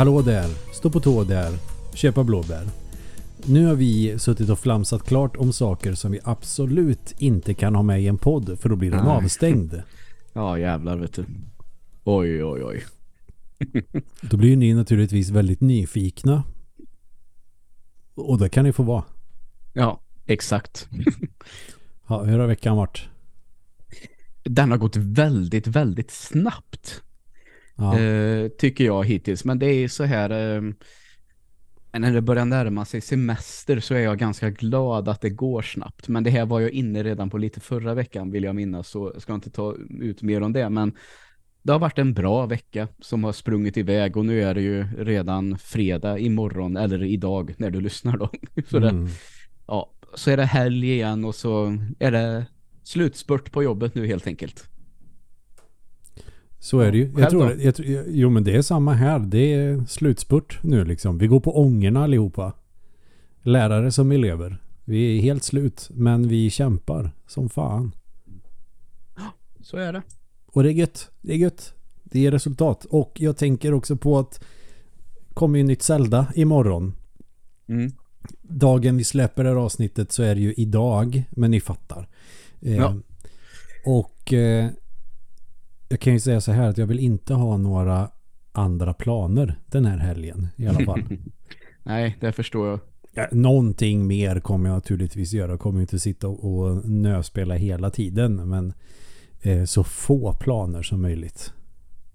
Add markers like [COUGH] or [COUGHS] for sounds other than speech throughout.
Hallå där, stå på tå där, köpa blåbär. Nu har vi suttit och flamsat klart om saker som vi absolut inte kan ha med i en podd för då blir den Nej. avstängd. [LAUGHS] Ja jävlar vet du. Oj oj oj. [LAUGHS] Då blir ni naturligtvis väldigt nyfikna. Och det kan ni få vara. Ja exakt. [LAUGHS] Ja, hur har veckan varit? Den har gått väldigt väldigt snabbt. Ja, Eh, tycker jag hittills. Men det är så här... Eh, när det börjar närma sig semester så är jag ganska glad att det går snabbt. Men det här var jag inne redan på lite förra veckan vill jag minnas. Så jag ska inte ta ut mer om det. Men det har varit en bra vecka som har sprungit iväg. Och nu är det ju redan fredag imorgon. Eller idag när du lyssnar då. [LAUGHS] så, det, mm. ja, så är det helg igen och så är det slutspurt på jobbet nu helt enkelt. Så är det ju. Jag tror, jag, jo men det är samma här. Det är slutspurt nu liksom. Vi går på ångerna allihopa. Lärare som elever. Vi är helt slut. Men vi kämpar som fan. Så är det. Och det är gött. Det är gött. Det ger resultat. Och jag tänker också på att kommer ju nytt Zelda imorgon. Mm. Dagen vi släpper det här avsnittet så är det ju idag. Men ni fattar. Eh, Ja. Och eh, jag kan ju säga så här att jag vill inte ha några andra planer den här helgen i alla fall. [LAUGHS] Nej, det förstår jag. Ja, någonting mer kommer jag naturligtvis göra. Jag kommer inte sitta och nöspela hela tiden. Men eh, så få planer som möjligt.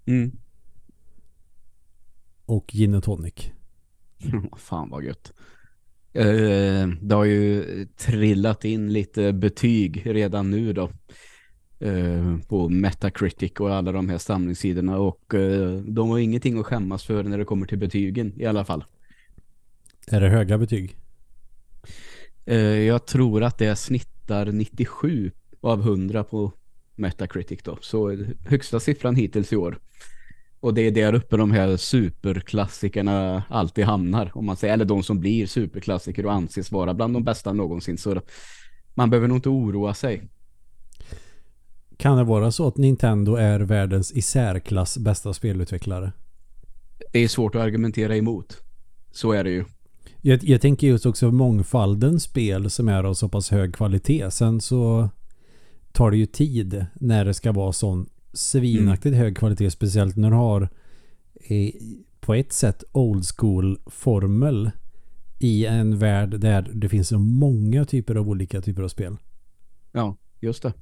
Mm. Och gin och tonic. [LAUGHS] Fan vad gött. Eh, det har ju trillat in lite betyg redan nu då. Eh, på Metacritic och alla de här samlingssidorna. Och eh, de har ingenting att skämmas för när det kommer till betygen i alla fall. Är det höga betyg? Eh, jag tror att det snittar 97 av 100 på Metacritic då. Så högsta siffran hittills i år. Och det är där uppe de här superklassikerna alltid hamnar. Om man säger, eller de som blir superklassiker och anses vara bland de bästa någonsin. Så man behöver nog inte oroa sig. Kan det vara så att Nintendo är världens i särklass bästa spelutvecklare? Det är svårt att argumentera emot. Så är det ju. Jag, jag tänker just också mångfalden spel som är av så pass hög kvalitet. Sen så tar det ju tid när det ska vara sån svinaktigt hög kvalitet. Speciellt när du har eh, på ett sätt old school formel i en värld där det finns så många typer av olika typer av spel. Ja, just det.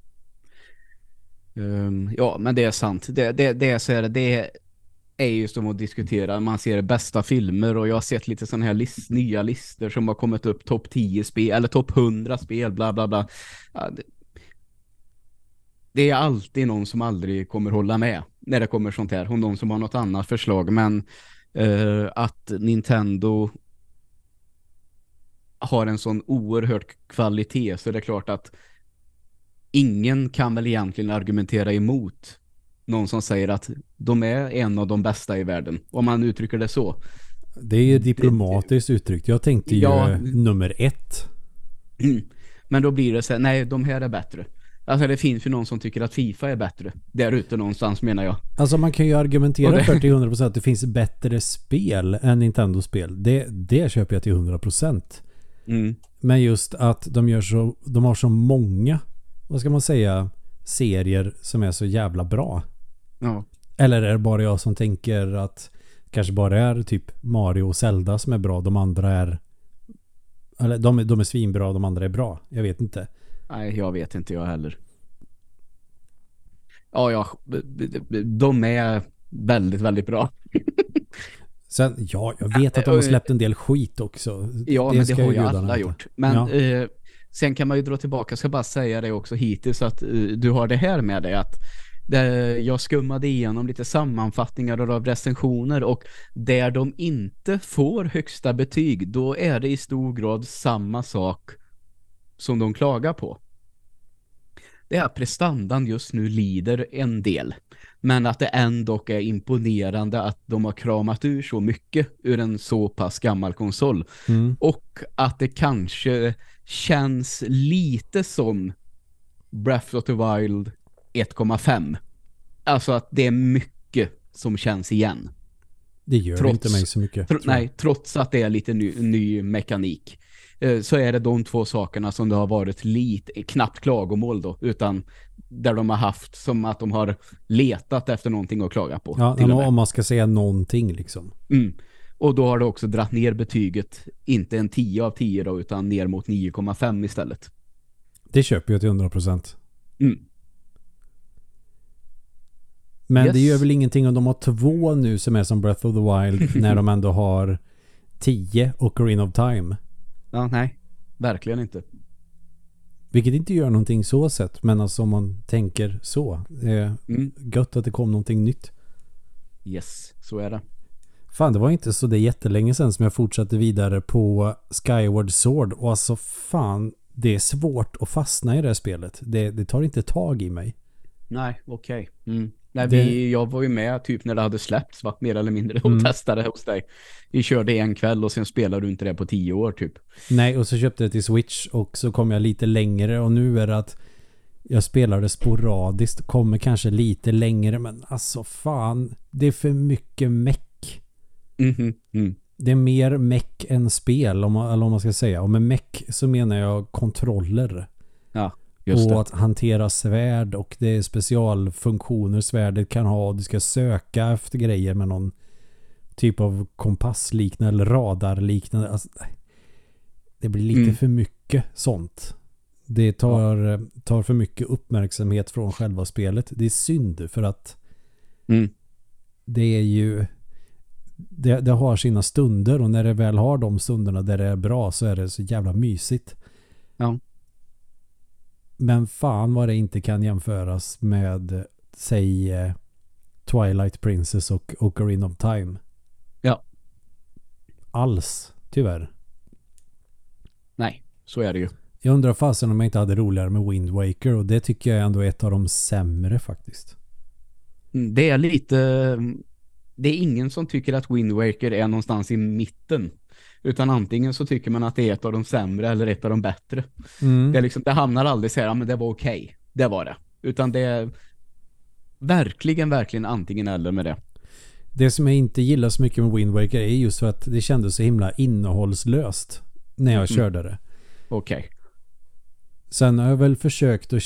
Um, ja, men det är sant. Det, det, det är så här, det är ju som att diskutera. Man ser bästa filmer och jag har sett lite sådana här list, nya listor som har kommit upp topp 10 spel eller topp 100 spel, bla bla bla. Ja, det, det är alltid någon som aldrig kommer hålla med när det kommer sånt här. Och någon som har något annat förslag. Men uh, att Nintendo har en sån oerhört kvalitet så det är klart att ingen kan väl egentligen argumentera emot någon som säger att de är en av de bästa i världen. Om man uttrycker det så. Det är ju diplomatiskt uttryckt. Jag tänkte ju Ja. nummer ett. Men då blir det så här, nej de här är bättre. Alltså det finns ju någon som tycker att FIFA är bättre. Där ute någonstans menar jag. Alltså man kan ju argumentera för till 100% att det finns bättre spel än Nintendo-spel. Det, det köper jag till 100%. Mm. Men just att de gör så, de har så många, vad ska man säga, serier som är så jävla bra. Ja. Eller är det bara jag som tänker att kanske bara är typ Mario och Zelda som är bra, de andra är eller de, är- de är svinbra, de andra är bra. Jag vet inte. Nej, jag vet inte jag heller. Ja, ja. De är väldigt, väldigt bra. [LAUGHS] Sen, ja, jag vet att de har släppt en del skit också. Ja, men det har ju alla gjort. Men Ja. eh, sen kan man ju dra tillbaka, jag ska bara säga det också hittills att eh, du har det här med dig att där jag skummade igenom lite sammanfattningar av recensioner och där de inte får högsta betyg, då är det i stor grad samma sak som de klagar på. Det är att prestandan just nu lider en del. Men att det ändå är imponerande att de har kramat ur så mycket ur en så pass gammal konsol. Mm. Och att det kanske känns lite som Breath of the Wild 1,5. Alltså att det är mycket som känns igen. Det gör Trots- inte mig så mycket. Jag. nej, trots att det är lite ny, ny mekanik eh, så är det de två sakerna som det har varit lite, knappt klagomål då, utan där de har haft som att de har letat efter någonting att klaga på. Ja, om man ska säga någonting liksom. Mm. Och då har det också dratt ner betyget, inte en 10 av 10 då, utan ner mot 9,5 istället. Det köper jag till 100%. Mm. Men Yes. det gör väl ingenting om de har två nu som är som Breath of the Wild [LAUGHS] när de ändå har 10 och Green of Time. Ja, nej. Verkligen inte. Vilket inte gör någonting så sett. Men alltså om man tänker så. Det är Mm. gött att det kom någonting nytt. Yes, så är det. Fan, det var inte så det jättelänge sedan som jag fortsatte vidare på Skyward Sword. Och alltså fan, det är svårt att fastna i det här spelet. Det, det tar inte tag i mig. Nej, okej. Mm. Nej, Det- vi, jag var ju med typ när det hade släppts, va? mer eller mindre, och Mm. testade hos dig. Vi körde en kväll och sen spelade du inte det på tio år typ. Nej, och så köpte jag till Switch och så kom jag lite längre och nu är det att jag spelar det sporadiskt, kommer kanske lite längre men alltså fan, det är för mycket meck. Mhm, Mm. Det är mer meck än spel, om man, eller om man ska säga. Och med meck så menar jag kontroller. Just och det. att hantera svärd och det är specialfunktioner svärdet kan ha. Du ska söka efter grejer med någon typ av kompassliknande eller radarliknande. Alltså, det blir lite Mm. för mycket sånt. Det tar, tar för mycket uppmärksamhet från själva spelet. Det är synd för att Mm. det är ju det, det har sina stunder och när det väl har de stunderna där det är bra så är det så jävla mysigt. Ja. Men fan vad det inte kan jämföras med säg eh, Twilight Princess och Ocarina of Time. Ja. Alls, tyvärr. Nej, så är det ju. Jag undrar fasen om jag inte hade roligare med Wind Waker och det tycker jag ändå är ett av de sämre faktiskt. Mm, Det är lite... Det är ingen som tycker att Wind Waker är någonstans i mitten. Utan antingen så tycker man att det är ett av de sämre eller ett av de bättre. Mm. Det, liksom, det hamnar aldrig så här, ja, men det var okej. Det var det. Utan det är verkligen, verkligen antingen eller med det. Det som jag inte gillar så mycket med Wind Waker är just för att det kändes så himla innehållslöst när jag Mm. körde det. Okej. Sen har jag väl försökt att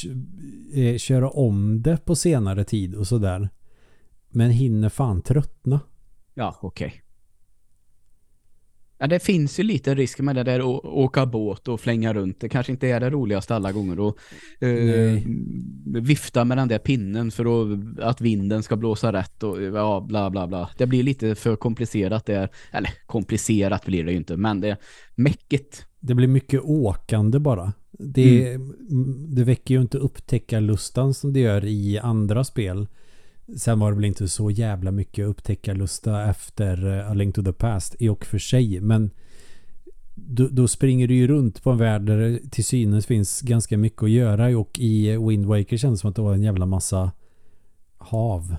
eh, köra om det på senare tid och sådär. Men hinner fan tröttna. Ja, okej. Ja, det finns ju lite risk med det där att åka båt och flänga runt. Det kanske inte är det roligaste alla gånger. Och, eh, vifta med den där pinnen för att, att vinden ska blåsa rätt och ja, bla bla bla. Det blir lite för komplicerat där. Eller komplicerat blir det ju inte, men det är mäckigt. Det blir mycket åkande bara. Det, det väcker ju inte upptäckarlustan som det gör i andra spel. Sen var det väl inte så jävla mycket upptäckarlusta efter eh, A Link to the Past i och för sig. Men då, då springer du ju runt på en värld där det till synes finns ganska mycket att göra. Och i Wind Waker kändes det som att det var en jävla massa hav.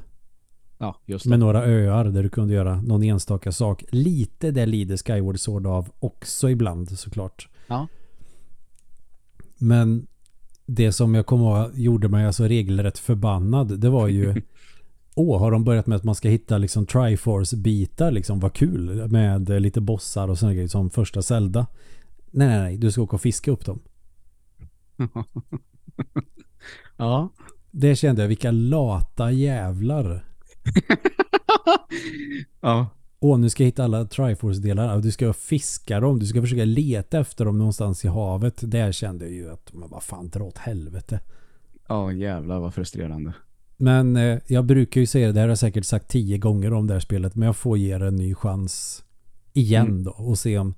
Ja, just det. Med några öar där du kunde göra någon enstaka sak. Lite det lider Skyward Sword av också ibland såklart. Ja. Men det som jag kommer ihåg gjorde mig alltså regelrätt förbannad. Det var ju [LAUGHS] Åh, har de börjat med att man ska hitta liksom Triforce-bitar liksom? Vad kul med eh, lite bossar och sådana grejer som första Zelda. Nej, nej, nej. Du ska åka och fiska upp dem. [LAUGHS] ja. Det kände jag, vilka lata jävlar. [LAUGHS] ja. Åh, nu ska jag hitta alla Triforce-delar. Du ska fiska dem. Du ska försöka leta efter dem någonstans i havet. Där kände jag ju att, men vad fan, dra åt helvete. Ja, jävlar vad frustrerande. Men eh, jag brukar ju säga det, här har jag säkert sagt tio gånger om det här spelet. Men jag får ge det en ny chans igen Mm. då. Och se om...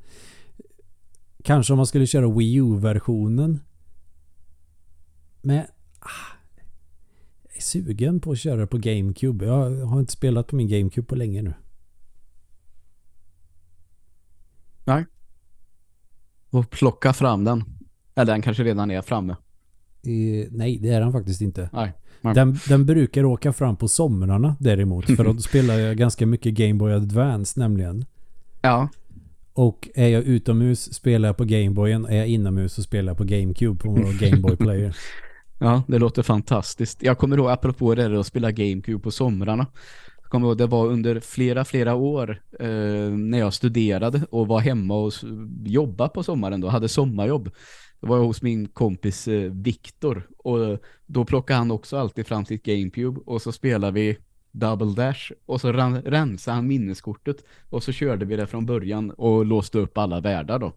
Kanske om man skulle köra Wii U-versionen. Men... Ah, jag är sugen på att köra på GameCube. Jag har inte spelat på min GameCube på länge nu. Och plocka fram den. Eller den kanske redan är framme. Eh, nej, det är den faktiskt inte. Nej. Nej. Den, den brukar åka fram på somrarna däremot. För då [LAUGHS] spelar jag ganska mycket Game Boy Advance nämligen. Ja. Och är jag utomhus spelar jag på Gameboyen. Är jag inomhus så spelar jag på GameCube på vår Game Boy Player. [LAUGHS] Ja, det låter fantastiskt. Jag kommer ihåg, apropå det där att spela GameCube på somrarna. kommer ihåg, det var under flera, flera år eh, när jag studerade och var hemma och jobbade på sommaren då, hade sommarjobb. Det var jag hos min kompis eh, Viktor och då plockade han också alltid fram sitt Gamecube och så spelade vi Double Dash och så ran, rensade han minneskortet och så körde vi det från början och låste upp alla världar då.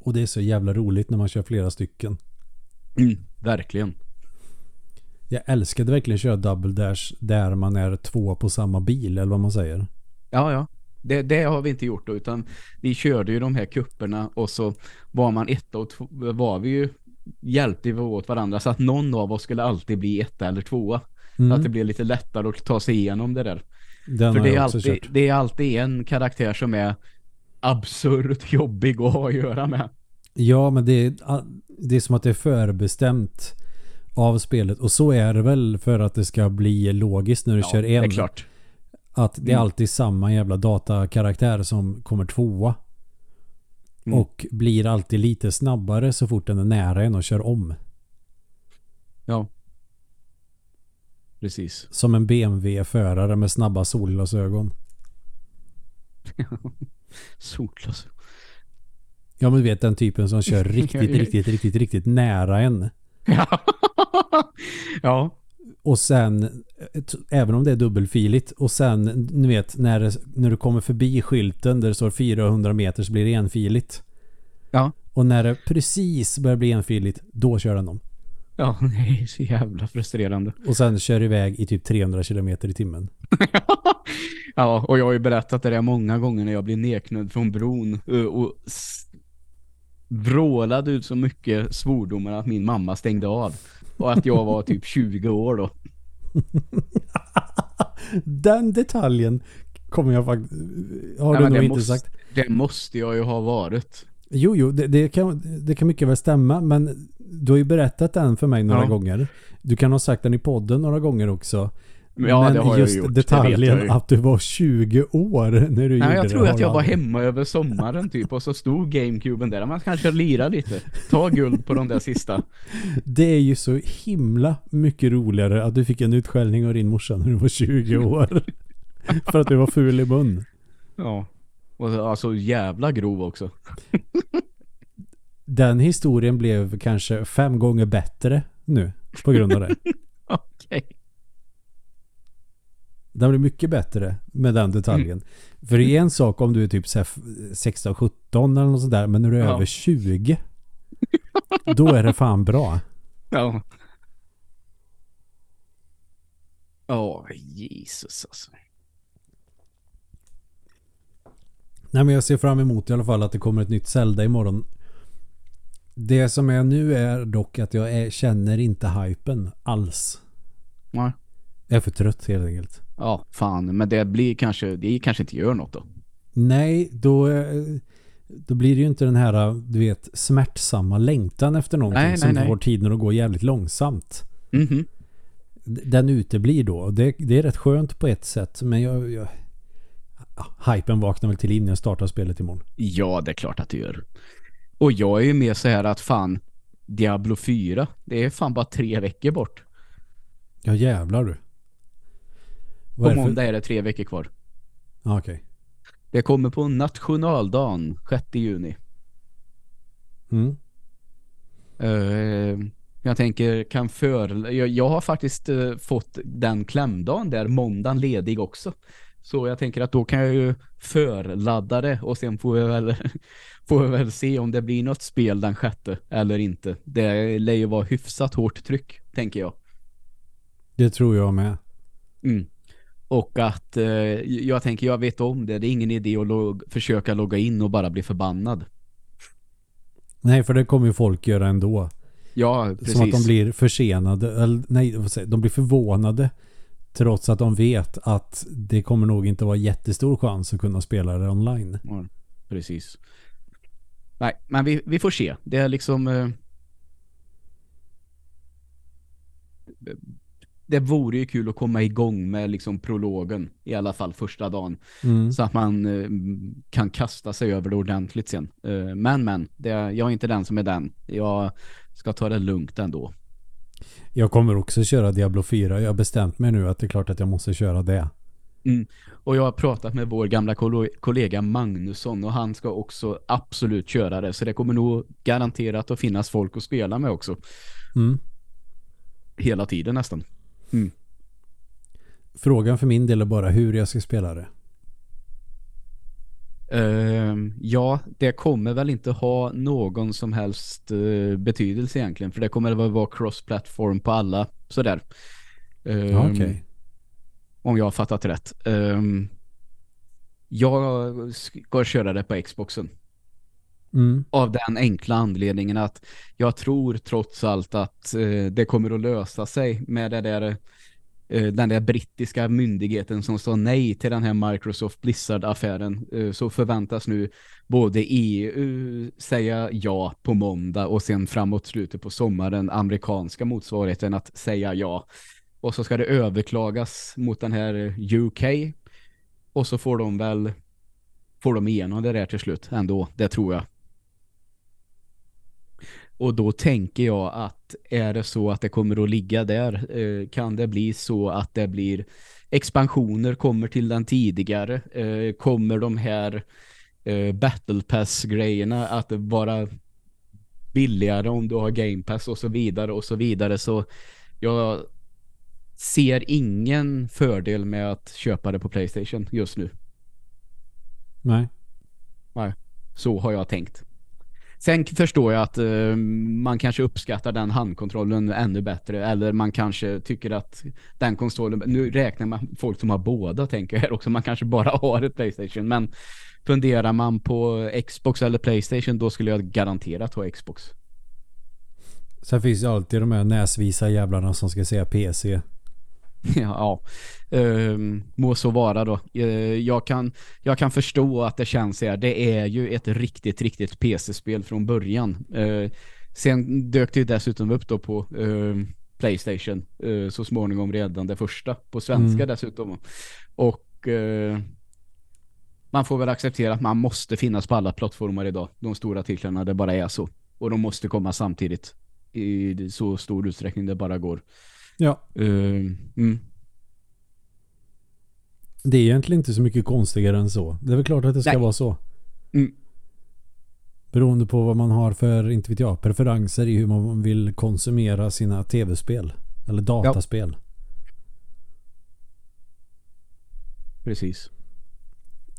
Och det är så jävla roligt när man kör flera stycken. Mm, verkligen. Jag älskade verkligen att köra Double Dash där man är två på samma bil eller vad man säger. Ja, ja. Det, det har vi inte gjort då, utan vi körde ju de här kupperna och så var man ett och två, var vi ju hjälpte vi åt varandra så att någon av oss skulle alltid bli etta eller tvåa. Mm. Så att det blev lite lättare att ta sig igenom det där. Den För det är, alltid, det är alltid en karaktär som är absurt [LAUGHS] jobbig att ha att göra med. Ja, men det är, det är som att det är förbestämt av spelet. Och så är det väl för att det ska bli logiskt när du ja, kör en. det är klart. Att det är mm. alltid samma jävla datakaraktär som kommer tvåa. Mm. Och blir alltid lite snabbare så fort den är nära en och kör om. Ja. Precis. Som en BMW-förare med snabba solglasögon. [LAUGHS] solglasögon. Ja men du vet den typen som kör [LAUGHS] riktigt, riktigt, riktigt, riktigt nära en. Ja. [LAUGHS] ja. Och sen, även om det är dubbelfiligt, och sen, ni vet, när, det, när du kommer förbi skylten där det står 400 meter så blir det enfiligt. Ja. Och när det precis börjar bli enfiligt, då kör den om. Ja, [LAUGHS] är så jävla frustrerande. Och sen kör iväg i typ 300 km i timmen. [LAUGHS] ja, och jag har ju berättat det där många gånger när jag blir neknödd från bron och vrålade ut så mycket svordomar att min mamma stängde av. Och att jag var typ 20 år då. [LAUGHS] Den detaljen kommer jag faktiskt... Har Nej, du nog inte måste, sagt. Det måste jag ju ha varit. Jo, jo, det, det, kan, det kan mycket väl stämma. Men du har ju berättat den för mig några ja. gånger. Du kan ha sagt den i podden några gånger också. Ja, men det har just jag gjort. detaljen att du var 20 år när du Nej, gjorde jag det. Jag tror att jag var hemma över sommaren typ och så stod Gamecuben där. Man kanske lira lite. Ta guld på de där sista. Det är ju så himla mycket roligare att du fick en utskällning av din morsa när du var 20 år. [LAUGHS] För att du var ful i mun. Ja. Och alltså jävla grov också. [LAUGHS] Den historien blev kanske fem gånger bättre nu på grund av det. [LAUGHS] Okej. Okay. Den blir mycket bättre med den detaljen. Mm. För det är en sak om du är typ 16-17 eller något sådär. Men när du är ja. över 20 då är det fan bra. Ja. Åh, oh, Jesus alltså. Nej men jag ser fram emot i alla fall att det kommer ett nytt Zelda imorgon. Det som är nu är dock att jag är, känner inte hypen alls. Nej. Jag är för trött helt enkelt. Ja, fan. Men det blir kanske, det kanske inte gör något då. Nej, då, då blir det ju inte den här, du vet, smärtsamma längtan efter någonting nej, som nej, får tiden att gå jävligt långsamt. Mm -hmm. Den uteblir då. Det, det är rätt skönt på ett sätt, men jag, jag ja, hypen vaknar väl till innan jag startar spelet imorgon. Ja, det är klart att det gör. Och jag är ju med så här att fan, Diablo 4, det är fan bara tre veckor bort. Ja, jävlar du. På måndag är det tre veckor kvar. Okej. Okay. Det kommer på nationaldagen, 6 juni. Mm. Uh, jag tänker, kan för... Jag, jag har faktiskt uh, fått den klämdagen där, måndagen ledig också. Så jag tänker att då kan jag ju förladda det och sen får jag väl, [LAUGHS] får jag väl se om det blir något spel den sjätte eller inte. Det lär ju vara hyfsat hårt tryck, tänker jag. Det tror jag med. Mm. Och att eh, jag tänker, jag vet om det. Det är ingen idé att log försöka logga in och bara bli förbannad. Nej, för det kommer ju folk göra ändå. Ja, precis. Som att de blir försenade. Eller, nej, de blir förvånade. Trots att de vet att det kommer nog inte vara jättestor chans att kunna spela det online. Ja, precis. Nej, men vi, vi får se. Det är liksom... Eh, det vore ju kul att komma igång med liksom prologen i alla fall första dagen. Mm. Så att man eh, kan kasta sig över det ordentligt sen. Eh, men, men, det, jag är inte den som är den. Jag ska ta det lugnt ändå. Jag kommer också köra Diablo 4. Jag har bestämt mig nu att det är klart att jag måste köra det. Mm. Och jag har pratat med vår gamla kollega Magnusson och han ska också absolut köra det. Så det kommer nog garanterat att finnas folk att spela med också. Mm. Hela tiden nästan. Mm. Frågan för min del är bara hur jag ska spela det. Uh, ja, det kommer väl inte ha någon som helst uh, betydelse egentligen. För det kommer väl vara cross-platform på alla. Sådär. Uh, Okej. Okay. Om jag har fattat rätt. Um, jag ska köra det på Xboxen. Mm. Av den enkla anledningen att jag tror trots allt att eh, det kommer att lösa sig med det där eh, den där brittiska myndigheten som sa nej till den här Microsoft Blizzard-affären Eh, så förväntas nu både EU säga ja på måndag och sen framåt slutet på sommaren amerikanska motsvarigheten att säga ja. Och så ska det överklagas mot den här UK. Och så får de väl får de igenom det där till slut ändå. Det tror jag. Och då tänker jag att är det så att det kommer att ligga där eh, kan det bli så att det blir expansioner kommer till den tidigare. Eh, kommer de här eh, Battle Pass-grejerna att vara billigare om du har Game Pass och så vidare och så vidare. Så jag ser ingen fördel med att köpa det på Playstation just nu. Nej. Nej, så har jag tänkt. Sen förstår jag att eh, man kanske uppskattar den handkontrollen ännu bättre. Eller man kanske tycker att den konsolen... Nu räknar man folk som har båda, tänker jag också. Man kanske bara har ett Playstation. Men funderar man på Xbox eller Playstation, då skulle jag garanterat ha Xbox. Sen finns det alltid de här näsvisa jävlarna som ska säga PC. [LAUGHS] ja, uh, må så vara då. Uh, jag, kan, jag kan förstå att det känns här. Det är ju ett riktigt, riktigt PC-spel från början. Uh, sen dök det dessutom upp då på ehm, Playstation eh, så småningom redan det första. På svenska mm. dessutom. Och man får väl acceptera att man måste finnas på alla plattformar idag. De stora titlarna, det bara är så. Och de måste komma samtidigt i så stor utsträckning det bara går. Ja. Uh, mm. Det är egentligen inte så mycket konstigare än så. Det är väl klart att det ska Nej. vara så. Mm. Beroende på vad man har för, inte vet jag, preferenser i hur man vill konsumera sina tv-spel. Eller dataspel. Ja. Precis.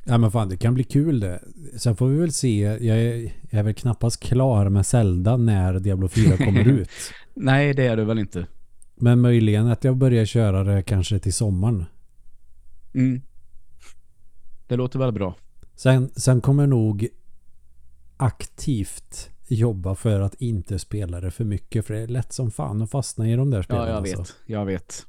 Ja men fan det kan bli kul det. Sen får vi väl se. Jag är, jag är väl knappast klar med Zelda när Diablo 4 kommer [LAUGHS] ut. Nej det är du väl inte. Men möjligen att jag börjar köra det kanske till sommaren. Mm. Det låter väl bra. Sen, sen kommer nog aktivt jobba för att inte spela det för mycket. För det är lätt som fan att fastna i de där spelen. Ja, jag alltså. vet. Jag vet.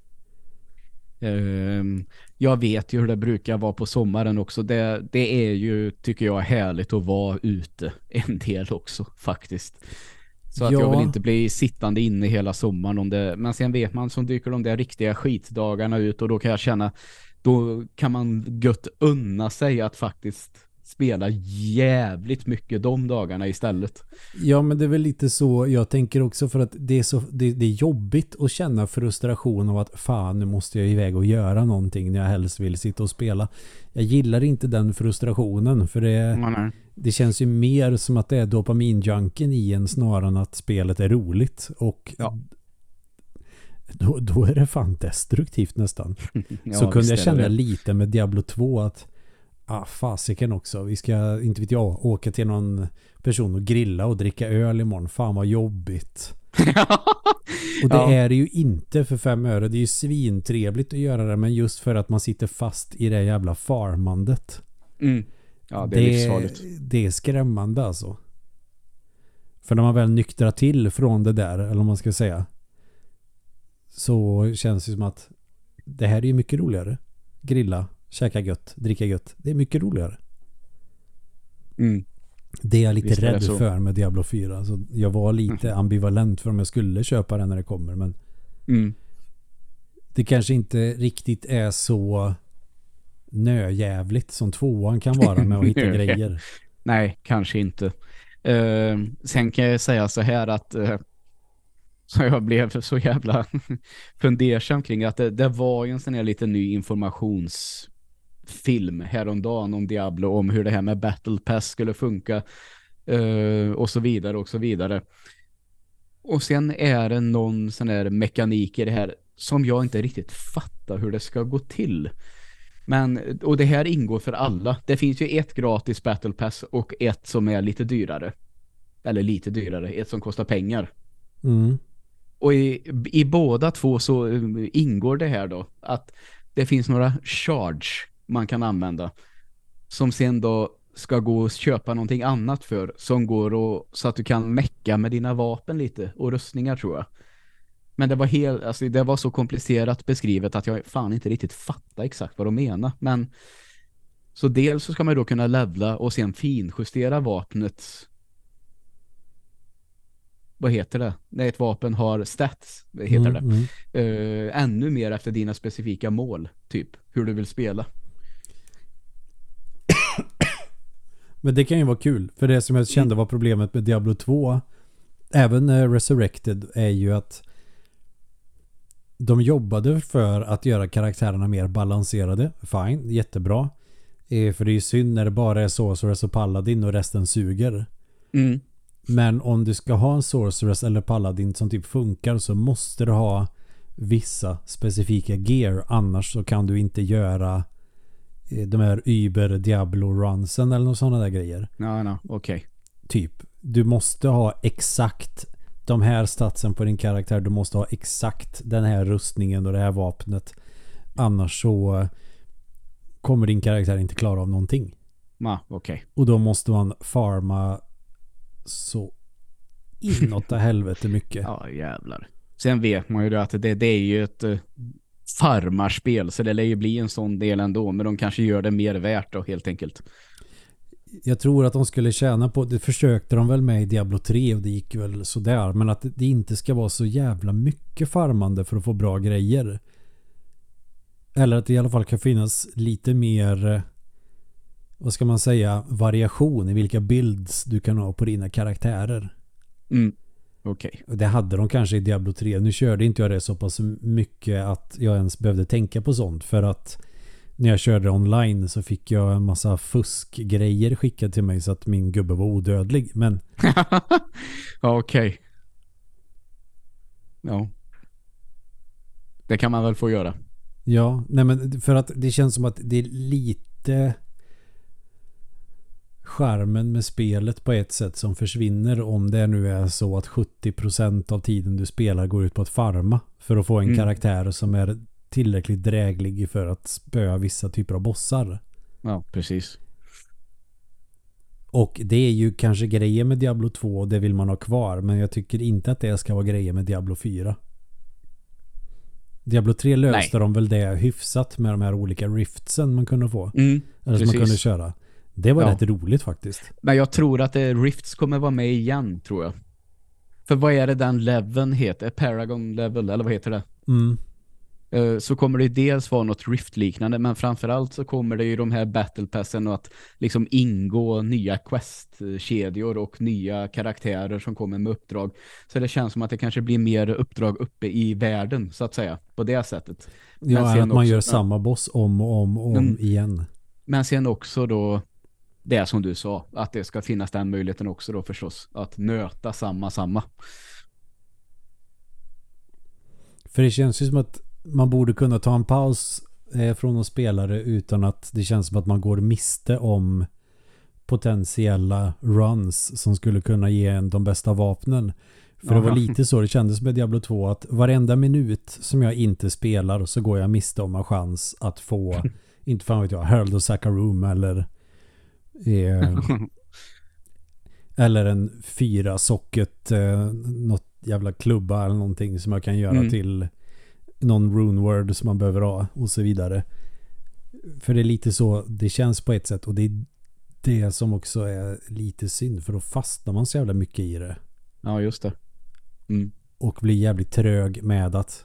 Um, jag vet ju hur det brukar vara på sommaren också. Det, det är ju, tycker jag, härligt att vara ute en del också, faktiskt. Så att ja. jag vill inte bli sittande inne hela sommaren om det. Men sen vet man som dyker de där riktiga skitdagarna ut och då kan jag känna då kan man gött unna sig att faktiskt spela jävligt mycket de dagarna istället. Ja, men det är väl lite så jag tänker också för att det är så det, det, är jobbigt att känna frustration av att fan, nu måste jag iväg och göra någonting när jag helst vill sitta och spela. Jag gillar inte den frustrationen för det, mm. Det känns ju mer som att det är dopaminjunken i en snarare än att spelet är roligt och ja. då, då är det fan destruktivt nästan. [LAUGHS] ja, så kunde jag känna lite med Diablo 2 att ah, fasiken också. Vi ska, inte vet jag, åka till någon person och grilla och dricka öl imorgon. Fan vad jobbigt. [LAUGHS] och det ja. är det ju inte för fem öre. Det är ju svintrevligt att göra det. Men just för att man sitter fast i det jävla farmandet. Mm. Ja, det är det, livsfarligt. Det är skrämmande alltså. För när man väl nyktrar till från det där, eller om man ska säga. Så känns det som att det här är ju mycket roligare. Grilla, käka gött, dricka gött. Det är mycket roligare. Mm. Det är jag lite Visst rädd för med Diablo 4. Så jag var lite mm. ambivalent för om jag skulle köpa den när det kommer. Men mm. det kanske inte riktigt är så nöjävligt som tvåan kan vara med att hitta [LAUGHS] grejer. Nej, kanske inte. Uh, sen kan jag säga så här att uh, Så jag blev så jävla [LAUGHS] fundersam kring att det, det var ju en sån här lite ny informationsfilm häromdagen om Diablo, om hur det här med Battle Pass skulle funka uh, och så vidare och så vidare. Och sen är det någon sån här mekanik i det här som jag inte riktigt fattar hur det ska gå till. Men, och det här ingår för alla. Det finns ju ett gratis Battle Pass och ett som är lite dyrare. Eller lite dyrare, ett som kostar pengar. Mm. Och i, i båda två så eh, ingår det här då att det finns några charge man kan använda som sen då ska gå och köpa någonting annat för som går och, så att du kan mecka med dina vapen lite och rustningar tror jag. Men det var helt, alltså det var så komplicerat beskrivet att jag fan inte riktigt fattar exakt vad de menar. Men så dels så ska man då kunna levla och sen finjustera vapnet. Vad heter det? När ett vapen har stats, heter Mm, det. mm. Uh, ännu mer efter dina specifika mål, typ. Hur du vill spela. [COUGHS] Men det kan ju vara kul. För det som jag kände var problemet med Diablo 2 även eh, Resurrected är ju att de jobbade för att göra karaktärerna mer balanserade. Fine, jättebra. Eh, För det är ju synd när det bara är Sorceress och Paladin och resten suger. Mm. Men om du ska ha en Sorceress eller Paladin som typ funkar så måste du ha vissa specifika gear. Annars så kan du inte göra eh, de här Uber Diablo runsen eller något sådana där grejer. Ja, ja, okej. Typ, du måste ha exakt de här statsen på din karaktär. Du måste ha exakt den här rustningen och det här vapnet. Annars så eh, kommer din karaktär inte klara av någonting. Ja, okej. Och då måste man farma så inåt helvete mycket. [LAUGHS] Ja, jävlar. Sen vet man ju att det, det är ju ett uh, farmarspel så det lär ju bli en sån del ändå men de kanske gör det mer värt då helt enkelt. Jag tror att de skulle tjäna på, det försökte de väl med i Diablo 3 och det gick väl sådär. Men att det inte ska vara så jävla mycket farmande för att få bra grejer. Eller att det i alla fall kan finnas lite mer, vad ska man säga, variation i vilka builds du kan ha på dina karaktärer. Mm. Okej. Och Det hade de kanske i Diablo 3. Nu körde inte jag det så pass mycket att jag ens behövde tänka på sånt. För att när jag körde online så fick jag en massa fuskgrejer skickade till mig så att min gubbe var odödlig. Men [LAUGHS] ja, okej. Ja. Det kan man väl få göra. ja, nej men för att det känns som att det är lite skärmen med spelet på ett sätt som försvinner om det nu är så att 70% av tiden du spelar går ut på att farma för att få en Mm. karaktär som är tillräckligt dräglig för att spöa vissa typer av bossar. Ja, precis. Och det är ju kanske grejer med Diablo 2 och det vill man ha kvar men jag tycker inte att det ska vara grejer med Diablo 4. Diablo 3 löste de väl det hyfsat med de här olika riftsen man kunde få. Mm, Eller som man kunde köra. Det var Ja. rätt roligt faktiskt. Men jag tror att det, Rifts kommer vara med igen, tror jag. För vad är det den leveln heter? Paragon level, eller vad heter det? Mm. Eh, Så kommer det dels vara något Rift-liknande, men framförallt så kommer det ju de här Battle Passen och att liksom ingå nya quest-kedjor och nya karaktärer som kommer med uppdrag. Så det känns som att det kanske blir mer uppdrag uppe i världen, så att säga, på det sättet. Men Ja, sen att man också- gör samma boss om och om och om Mm. igen. Men sen också då det som du sa, att det ska finnas den möjligheten också då förstås, att nöta samma samma. För det känns ju som att man borde kunna ta en paus eh, från att spelare utan att det känns som att man går miste om potentiella runs som skulle kunna ge en de bästa vapnen. För det var Aha. lite så det kändes med Diablo 2 att varenda minut som jag inte spelar så går jag miste om en chans att få, [LAUGHS] inte fan vet jag, Herald of Sakarum eller eh, [LAUGHS] eller en fyra socket eh, något jävla klubba eller någonting som jag kan göra Mm. till någon rune word som man behöver ha och så vidare. För det är lite så det känns på ett sätt och det är det som också är lite synd för då fastnar man så jävla mycket i det Ja, just det. Mm. och blir jävligt trög med att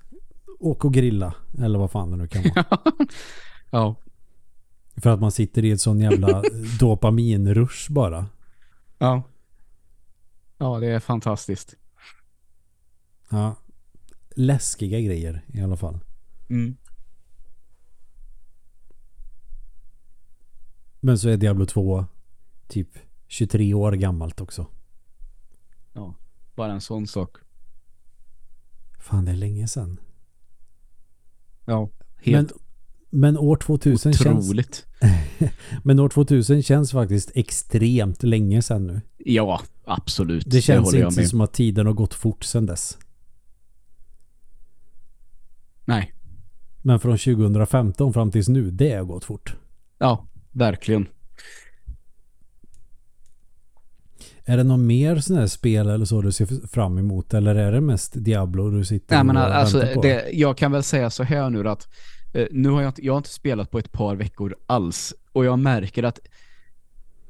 åka och grilla eller vad fan det nu kan vara. [LAUGHS] ja, För att man sitter i ett sån jävla [LAUGHS] dopaminrush bara. ja. Ja, det är fantastiskt. Ja. Läskiga grejer i alla fall. Mm. Men så är Diablo 2 typ 23 år gammalt också. Ja, bara en sån sak. Fan, det är länge sedan. Ja, helt Men, men år 2000 känns... otroligt. [LAUGHS] Men år 2000 känns faktiskt extremt länge sedan nu. Ja, absolut. Det känns jag inte som att tiden har gått fort sedan dess. Nej, Men från 2015 fram tills nu, det har gått fort. ja, verkligen. Är det någon mer sån här spel eller så du ser fram emot? Eller är det mest Diablo du sitter Nej, men och alltså, väntar på? det, jag kan väl säga så här nu att eh, nu har jag, inte, jag har inte spelat på ett par veckor alls och jag märker att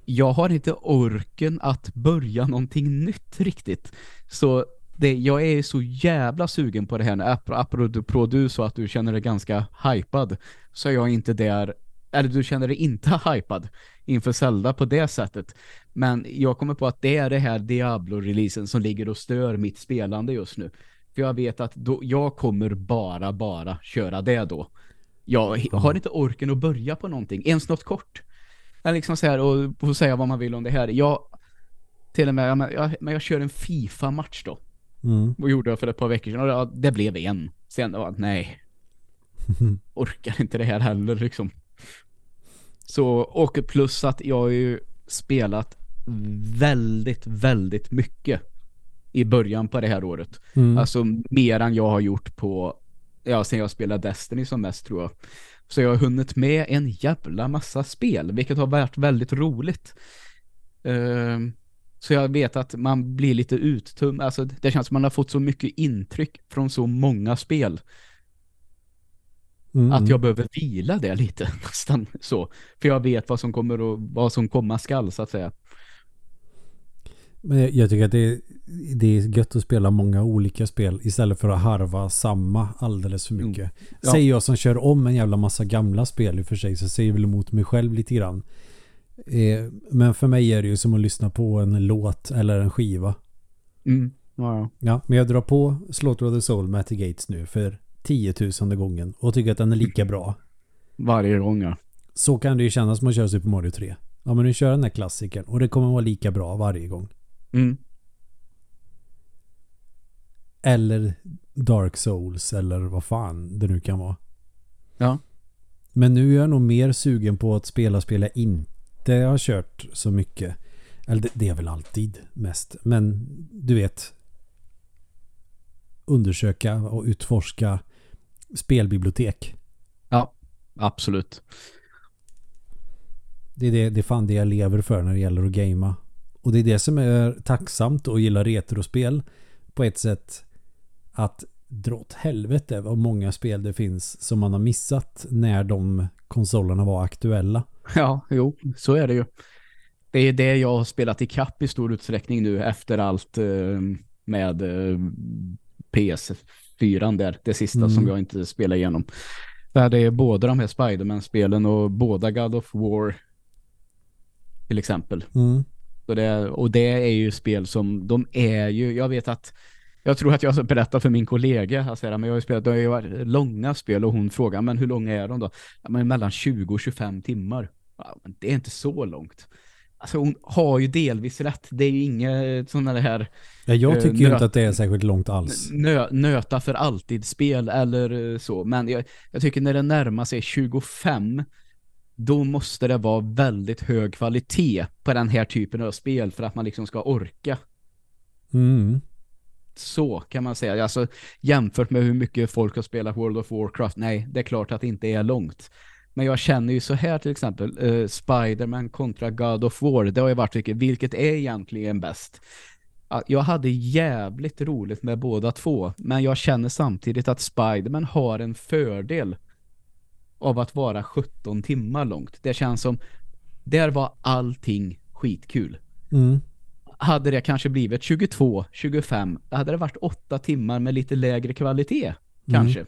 jag har inte orken att börja någonting nytt riktigt. Så det, jag är så jävla sugen på det här. Ap- Apropå du sa att du känner dig ganska hypad så är jag inte där eller du känner dig inte [LAUGHS] hypad inför Zelda på det sättet. Men jag kommer på att det är det här Diablo-releasen som ligger och stör mitt spelande just nu. För jag vet att då, jag kommer bara, bara köra det då. Jag har inte orken att börja på någonting, ens något kort. Jag liksom så här, och får säga vad man vill om det här. Jag, till och med, men jag, men jag kör en FIFA-match då. Mm. Vad gjorde jag för ett par veckor sedan? Och det blev en. Sen, ja, nej. [LAUGHS] Orkar inte det här heller liksom. Så, och plus att jag har ju spelat väldigt, väldigt mycket i början på det här året. Mm. Alltså mer än jag har gjort på, ja, sen jag spelade Destiny som mest tror jag. Så jag har hunnit med en jävla massa spel, vilket har varit väldigt roligt. Ehm, så jag vet att man blir lite uttum, alltså det känns som man har fått så mycket intryck från så många spel Mm. att jag behöver vila det lite [LAUGHS] nästan så. För jag vet vad som kommer och vad som komma skall så att säga. Men jag, jag tycker att det är, det är gött att spela många olika spel istället för att harva samma alldeles för mycket. Mm. Ja. Säger jag som kör om en jävla massa gamla spel i och för sig så säger jag väl emot mig själv lite grann. Eh, men för mig är det ju som att lyssna på en låt eller en skiva. Mm. Ja, ja. Ja, men jag drar på Slaughter of the Soul med At the Gates nu för tiotusende gången och tycker att den är lika bra. Varje gång ja. Så kan det ju kännas som att köra Super Mario 3. Ja, men nu kör den här klassikern och det kommer vara lika bra varje gång. Mm. Eller Dark Souls eller vad fan det nu kan vara. Ja. Men nu är jag nog mer sugen på att spela spel jag inte har kört så mycket. Eller det, det är väl alltid mest. Men du vet. Undersöka och utforska spelbibliotek. Ja, absolut. Det är, det, det är fan det jag lever för när det gäller att gamea. Och det är det som är tacksamt och gilla retrospel på ett sätt att dra åt helvete vad många spel det finns som man har missat när de konsolerna var aktuella. Ja, jo, så är det ju. Det är det jag har spelat i kapp i stor utsträckning nu efter allt eh, med eh, PS4 där, det sista Mm. som jag inte spelar igenom. Där det är båda de här Spider-Man-spelen och båda God of War till exempel. Mm. Så det, och det är ju spel som, de är ju, jag vet att jag tror att jag ska berätta för min kollega, alltså, men jag har ju spelat det har ju långa spel och hon frågar, men hur långa är de då? Ja, men mellan 20 och 25 timmar. Men det är inte så långt. Alltså hon har ju delvis rätt. Det är ju inget sådana här Ja, jag Eh, tycker ju nöt- inte att det är särskilt långt alls. nö, nöta för alltid spel eller eh, så. Men jag, jag tycker när det närmar sig 25 då måste det vara väldigt hög kvalitet på den här typen av spel för att man liksom ska orka. Mm. Så kan man säga. Alltså jämfört med hur mycket folk har spelat World of Warcraft. Nej, det är klart att det inte är långt. Men jag känner ju så här till exempel. eh, Spider-Man kontra God of War. Det har ju varit vilket, vilket är egentligen bäst. Ja, Jag hade jävligt roligt med båda två. Men jag känner samtidigt att Spider-Man har en fördel av att vara 17 timmar långt. Det känns som där var allting skitkul Mm. hade det kanske blivit 22, 25, hade det varit åtta timmar med lite lägre kvalitet, kanske.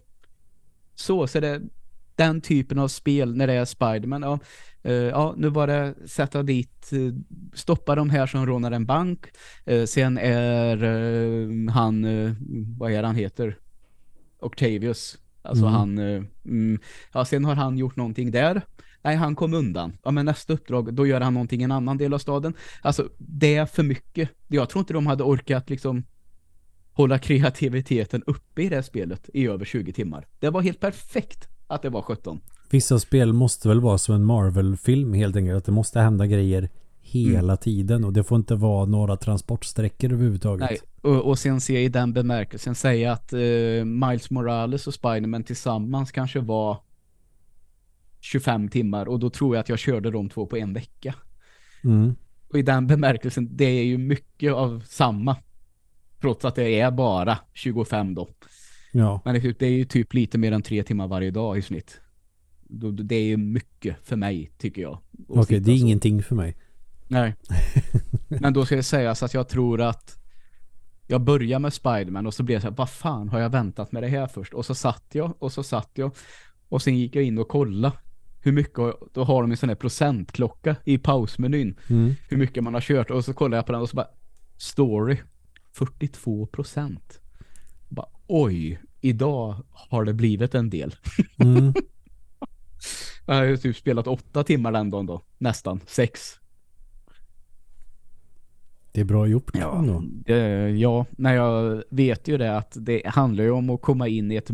Så, så det, den typen av spel när det är Spiderman. Ja, uh, ja, nu var det sätta dit, uh, stoppa de här som rånar en bank. Uh, sen är han, vad är han heter? Octavius. Alltså mm. han, mm, ja sen har han gjort någonting där. Nej, han kom undan. Ja, men nästa uppdrag, då gör han någonting i en annan del av staden. Alltså, det är för mycket. Jag tror inte de hade orkat liksom hålla kreativiteten uppe i det här spelet i över 20 timmar. Det var helt perfekt att det var 17. Vissa spel måste väl vara som en Marvel-film helt enkelt. Att det måste hända grejer hela mm. tiden och det får inte vara några transportsträckor överhuvudtaget. Nej, och, och sen se i den bemärkelsen säga att uh, Miles Morales och Spiderman tillsammans kanske var 25 timmar och då tror jag att jag körde de två på en vecka. Mm. Och i den bemärkelsen, det är ju mycket av samma. Trots att det är bara 25 då. Ja. Men det är ju typ lite mer än tre timmar varje dag i snitt. Det är ju mycket för mig, tycker jag. Okej, okay, det är så. ingenting för mig. Nej. [LAUGHS] Men då ska det sägas att jag tror att jag börjar med Spiderman och så blev jag så här, vad fan har jag väntat med det här först? Och så satt jag, och så satt jag. Och sen gick jag in och kollade hur mycket, då har de en sån här procentklocka i pausmenyn. Mm. Hur mycket man har kört. Och så kollar jag på den och så bara, story, 42 procent. Bara, oj, idag har det blivit en del. Mm. [LAUGHS] jag har ju typ spelat åtta timmar den dagen då. Nästan, sex. Det är bra gjort. Ja, det, ja, nej, jag vet ju det att det handlar ju om att komma in i ett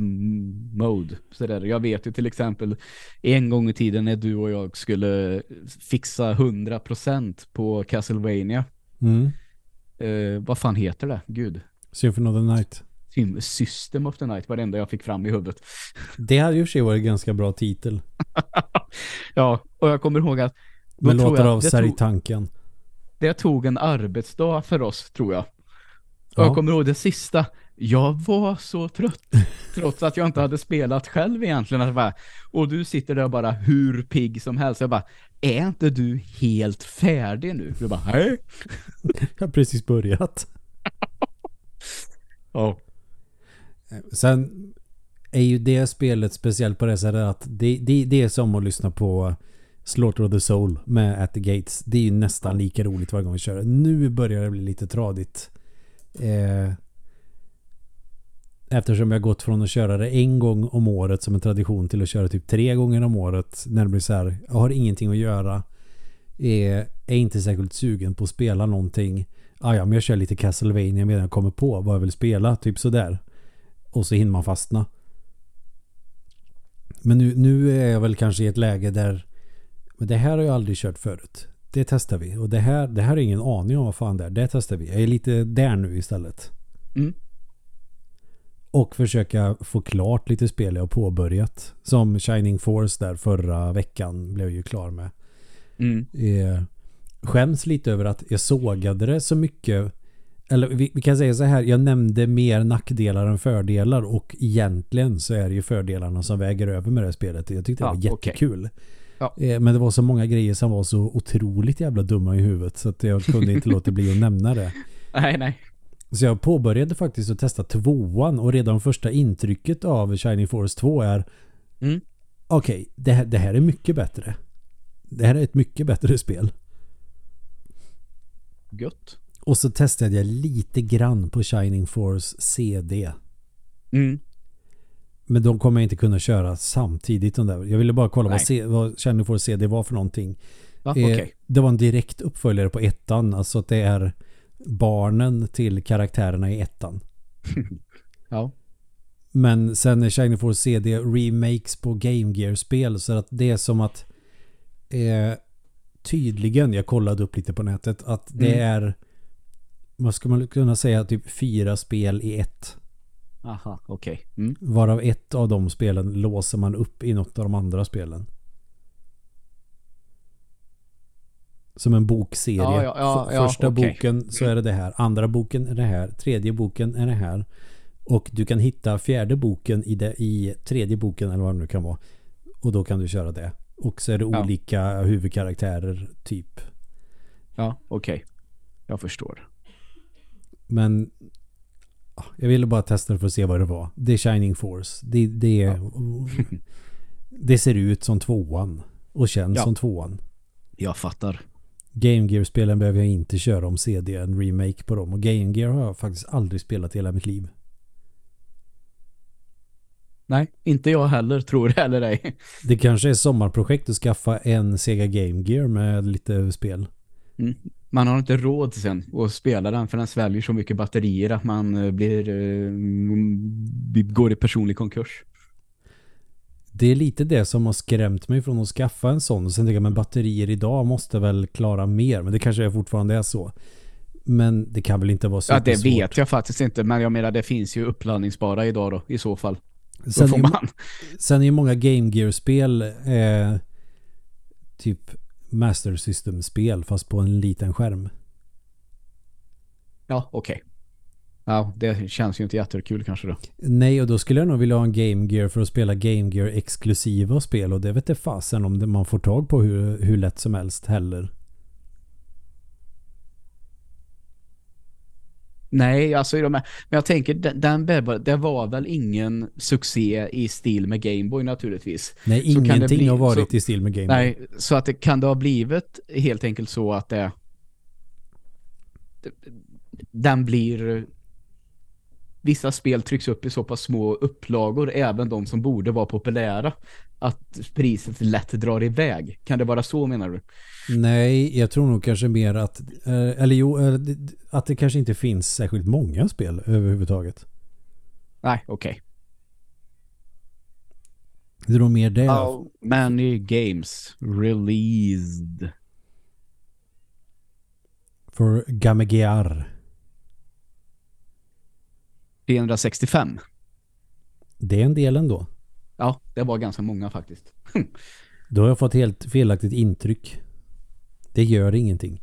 mode. Så där. Jag vet ju till exempel en gång i tiden när du och jag skulle fixa 100% på Castlevania. Mm. Eh, vad fan heter det? Gud. Symphony of the Night. System of the Night var det enda jag fick fram i huvudet. Det hade ju för sig varit en ganska bra titel. [LAUGHS] ja, och jag kommer ihåg att Med låtar av Tanken det tog en arbetsdag för oss, tror jag. Och ja. jag kommer ihåg det sista. Jag var så trött. [LAUGHS] trots att jag inte hade spelat själv egentligen. Att bara, och du sitter där bara hur pigg som helst. Jag bara, är inte du helt färdig nu? Jag bara, nej. [LAUGHS] jag har precis börjat. ja. Eh, sen är ju det spelet speciellt på det sättet att det, det, det är som att lyssna på Slaughter of the Soul med At the Gates. Det är ju nästan lika roligt varje gång vi kör. Nu börjar det bli lite tradigt. Eh, eftersom jag gått från att köra det en gång om året som en tradition till att köra typ tre gånger om året. När det blir så här, jag har ingenting att göra. Är, är inte särskilt sugen på att spela någonting. Ah, ja, men jag kör lite Castlevania medan jag kommer på vad jag vill spela. Typ sådär. Och så hinner man fastna. Men nu, nu är jag väl kanske i ett läge där men det här har jag aldrig kört förut. Det testar vi. Och det här, det här är ingen aning om vad fan det är. Det testar vi. Jag är lite där nu istället. Mm. Och försöka få klart lite spel jag har påbörjat. Som Shining Force där förra veckan blev ju klar med. Mm. Eh, skäms lite över att jag sågade det så mycket. Eller vi, vi, kan säga så här. Jag nämnde mer nackdelar än fördelar. Och egentligen så är det ju fördelarna som väger över med det här spelet. Jag tyckte det var jättekul. Okay. Ja. Eh, men det var så många grejer som var så otroligt jävla dumma i huvudet så att jag kunde inte låta bli att nämna det. [LAUGHS] Nej, nej. Så jag påbörjade faktiskt att testa tvåan och redan första intrycket av Shining Force 2 är mm. okej, okay, det, det här är mycket bättre. Det här är ett mycket bättre spel. Gött. Och så testade jag lite grann på Shining Force CD. Mm. Men de kommer jag inte kunna köra samtidigt. där. Jag ville bara kolla vad, C, vad Shining Force CD var för någonting. Va? Eh, okay. Det var en direkt uppföljare på ettan. Alltså att det är barnen till karaktärerna i ettan. [LAUGHS] ja. Men sen är Shining Force CD remakes på Game Gear-spel. Så att det är som att eh, tydligen, jag kollade upp lite på nätet, att det mm. är vad ska man kunna säga, typ fyra spel i ett. Aha, okej. Okay. Mm. Varav ett av de spelen låser man upp i något av de andra spelen. Som en bokserie. Ja, ja, ja, Första okay. boken så är det det här. Andra boken är det här. Tredje boken är det här. Och du kan hitta fjärde boken i, det, i tredje boken eller vad det nu kan vara. Och då kan du köra det. Och så är det olika huvudkaraktärer typ. Ja, okej. Okay. Jag förstår. Men jag ville bara testa det för att se vad det var. Det är Shining Force. Det, det är... Ja. [LAUGHS] Det ser ut som tvåan. Och känns Ja. som tvåan. Jag fattar. Game Gear-spelen behöver jag inte köra om CD en remake på dem. Och Game Gear har jag faktiskt aldrig spelat hela mitt liv. Nej, inte jag heller, tror det eller ej. Det kanske är sommarprojekt att skaffa en Sega Game Gear med lite spel. Mm. Man har inte råd sen att spela den för den sväljer så mycket batterier att man eh, blir eh, går i personlig konkurs. Det är lite det som har skrämt mig från att skaffa en sån. Och sen tänker jag, men batterier idag måste väl klara mer. Men det kanske fortfarande är så. Men det kan väl inte vara så Ja, det vet jag faktiskt inte. Men jag menar, det finns ju uppladdningsbara idag då, i så fall. Då Sen, får är, man. sen är ju många Game Gear-spel eh, typ Master System-spel fast på en liten skärm. Ja, okej. Ja, det känns ju inte jättekul kanske då. Nej, och då skulle jag nog vilja ha en Game Gear för att spela Game Gear exklusiva spel och det vet jag fasen om det man får tag på hur, hur lätt som helst heller. Nej, alltså i de här, men jag tänker den, den det var väl ingen succé i stil med Gameboy naturligtvis. Nej, Så ingenting bli- har varit så- i stil med Game Boy. Nej, så att det kan det ha blivit helt enkelt så att det den blir vissa spel trycks upp i så pass små upplagor, även de som borde vara populära, att priset lätt drar iväg. Kan det vara så menar du? Nej, jag tror nog kanske mer att eh, eller jo, eh, det- att det kanske inte finns särskilt många spel överhuvudtaget. Nej, okej. Det är nog mer det. Oh, many games released. För Game Gear. 365. Det är en del ändå. Ja, det var ganska många faktiskt. [LAUGHS] Då har jag fått helt felaktigt intryck. Det gör ingenting.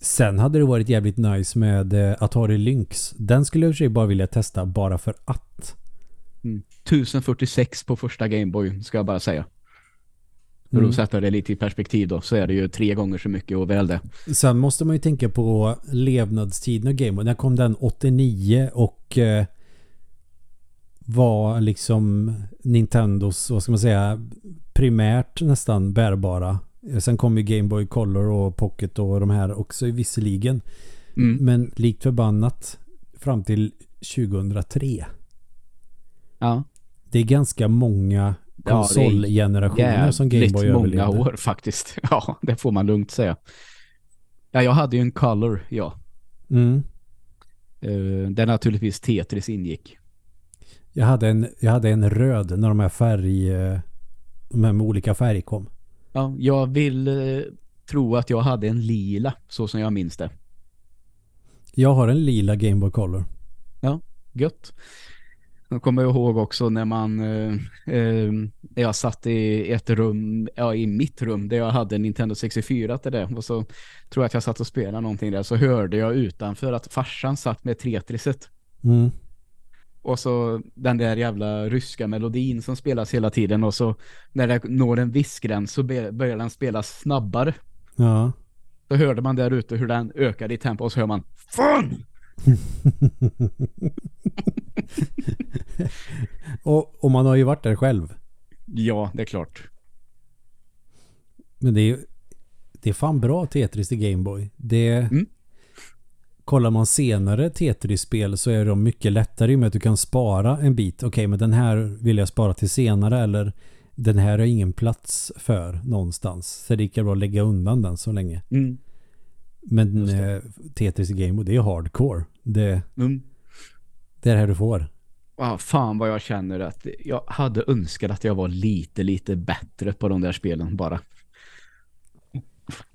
Sen hade det varit jävligt nice med eh, Atari Lynx. Den skulle jag i och för sig bara vilja testa bara för att. 1046 på första Gameboy ska jag bara säga. För Mm. att sätta det lite i perspektiv då så är det ju tre gånger så mycket och väl det. Sen måste man ju tänka på levnadstiden av Game Boy. När kom den? 89 och eh, var liksom Nintendos, vad ska man säga, primärt nästan bärbara. Sen kom ju Game Boy Color och Pocket och de här också visserligen. Mm. Men likt förbannat fram till 2003. Ja, Det är ganska många konsolgenerationer som Game Boy många överlevde. år faktiskt. [LAUGHS] Ja, det får man lugnt säga. Ja, jag hade ju en Color, ja. Mm. Uh, där naturligtvis Tetris ingick. Jag, hade en, jag hade en röd när de här färg... eh, De här med olika färg kom. Ja, jag vill eh, tro att jag hade en lila, så som jag minns det. Jag har en lila Game Boy Color. Gött. Jag kommer jag ihåg också när man eh, eh, jag satt i ett rum, ja i mitt rum där jag hade en Nintendo 64 till det och så tror jag att jag satt och spelade någonting där så hörde jag utanför att farsan satt med Tetriset Mm. och så den där jävla ryska melodin som spelas hela tiden och så när det når en viss gräns så börjar den spelas snabbare. Ja. Så hörde man där ute hur den ökade i tempo och så hör man Fan! [LAUGHS] Och, och man har ju varit där själv. Ja, det är klart. Men det är det är fan bra Tetris i Game Boy. Det Mm. Kollar man senare Tetris-spel så är de mycket lättare i och med att du kan spara en bit. Okej, men den här vill jag spara till senare eller den här har ingen plats för någonstans. Så det är lika bra att lägga undan den så länge. Mm. Men eh, Tetris Game Boy, det är hardcore. Det, Mm. det är det här du får. Ja, fan vad jag känner att jag hade önskat att jag var lite, lite bättre på de där spelen bara.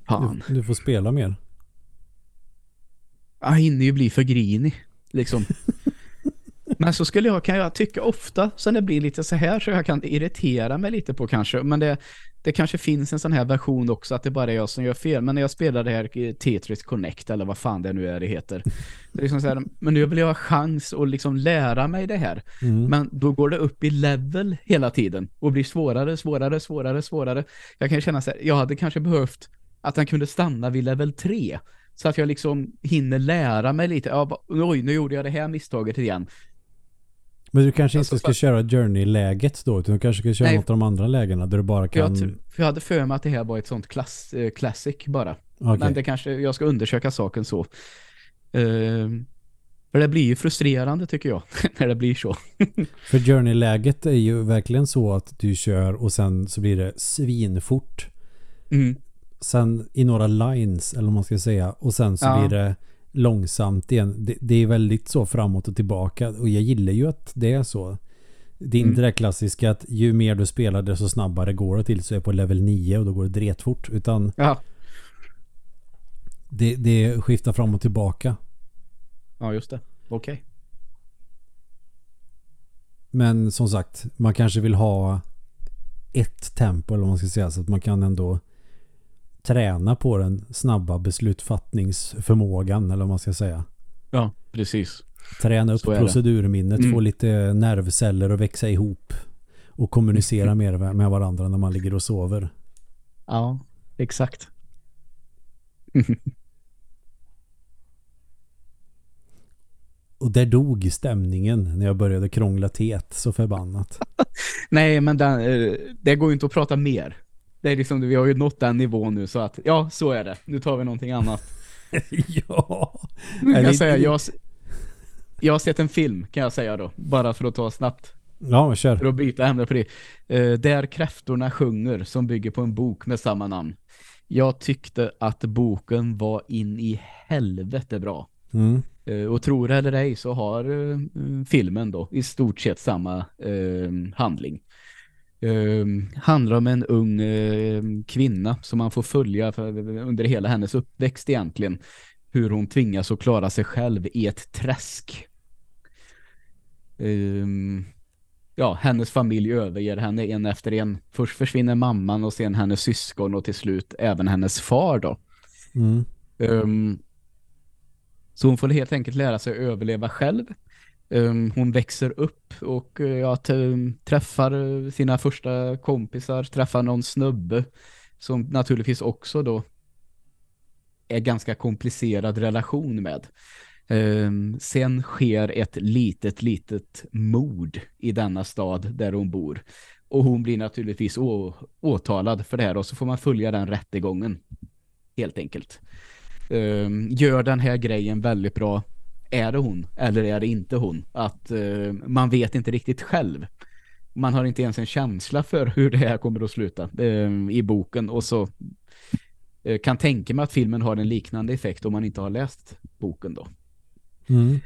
Fan. Du, du får spela mer. Jag hinner ju bli för grinig, liksom. [LAUGHS] Men så skulle jag, kan jag tycka ofta, så det blir lite så här så jag kan irritera mig lite på kanske. Men det, det kanske finns en sån här version också att det bara är jag som gör fel. Men när jag spelar det här Tetris Connect eller vad fan det nu är det heter. Det är liksom så här, men nu vill jag ha chans att liksom lära mig det här. Mm. Men då går det upp i level hela tiden och blir svårare, svårare, svårare, svårare. Jag kan känna så här, jag hade kanske behövt att han kunde stanna vid level 3 så att jag liksom hinner lära mig lite. Ja, oj, nu gjorde jag det här misstaget igen. Men du kanske inte ska köra Journey-läget då, utan du kanske ska köra Nej. något av de andra lägena där du bara jag, kan... för jag hade för mig att det här var ett sånt klass, eh, classic bara. Okej. Men det kanske, jag ska undersöka saken så. Eh, för det blir ju frustrerande tycker jag, [LAUGHS] när det blir så. [LAUGHS] För Journey-läget är ju verkligen så att du kör och sen så blir det svinfort. Mm. Sen i några lines, eller vad man ska säga. Och sen så Ja. blir det långsamt igen. Det, det är väldigt så framåt och tillbaka. Och jag gillar ju att det är så. Det är inte Mm. det klassiska att ju mer du spelar desto snabbare går det till så är på level 9 och då går det dretfort. Utan Ja. det, det skiftar fram och tillbaka. ja, just det. Okej. Men som sagt, man kanske vill ha ett tempo eller vad man ska säga så att man kan ändå träna på den snabba beslutfattningsförmågan eller vad man ska säga. Ja, precis. Träna upp Så procedurminnet, Mm. få lite nervceller att växa ihop och kommunicera mer med varandra när man ligger och sover. Ja, exakt. [LAUGHS] Och där dog stämningen när jag började krångla tet så förbannat. [LAUGHS] Nej, men den, eh, det går ju inte att prata mer. Det är liksom, vi har ju nått den nivån nu så att, ja, så är det. Nu tar vi någonting annat. [LAUGHS] ja. Jag, kan säga, jag, har s- jag har sett en film, kan jag säga då. Bara för att ta snabbt. Ja, men kör. För att byta ämne på det. Eh, där kräftorna sjunger, som bygger på en bok med samma namn. Jag tyckte att boken var in i helvete bra. Mm. Eh, och tror det eller ej så har eh, filmen då i stort sett samma eh, handling. Eh, handlar om en ung eh, kvinna som man får följa för, under hela hennes uppväxt egentligen. Hur hon tvingas att klara sig själv i ett träsk. Eh, ja, hennes familj överger henne en efter en. Först försvinner mamman och sen hennes syskon och till slut även hennes far då. Mm. Ehm, så hon får helt enkelt lära sig att överleva själv. Ehm, hon växer upp och eh, ja, träffar eh, sina första kompisar, träffar någon snubbe som naturligtvis också då är ganska komplicerad relation med. Ehm, sen sker ett litet, litet mord i denna stad där hon bor. Och hon blir naturligtvis åtalad för det här och så får man följa den rättegången. Helt enkelt. Ehm, gör den här grejen väldigt bra. Är det hon eller är det inte hon? Att eh, man vet inte riktigt själv. Man har inte ens en känsla för hur det här kommer att sluta ehm, i boken och så eh, kan tänka mig att filmen har en liknande effekt om man inte har läst boken då. Mm.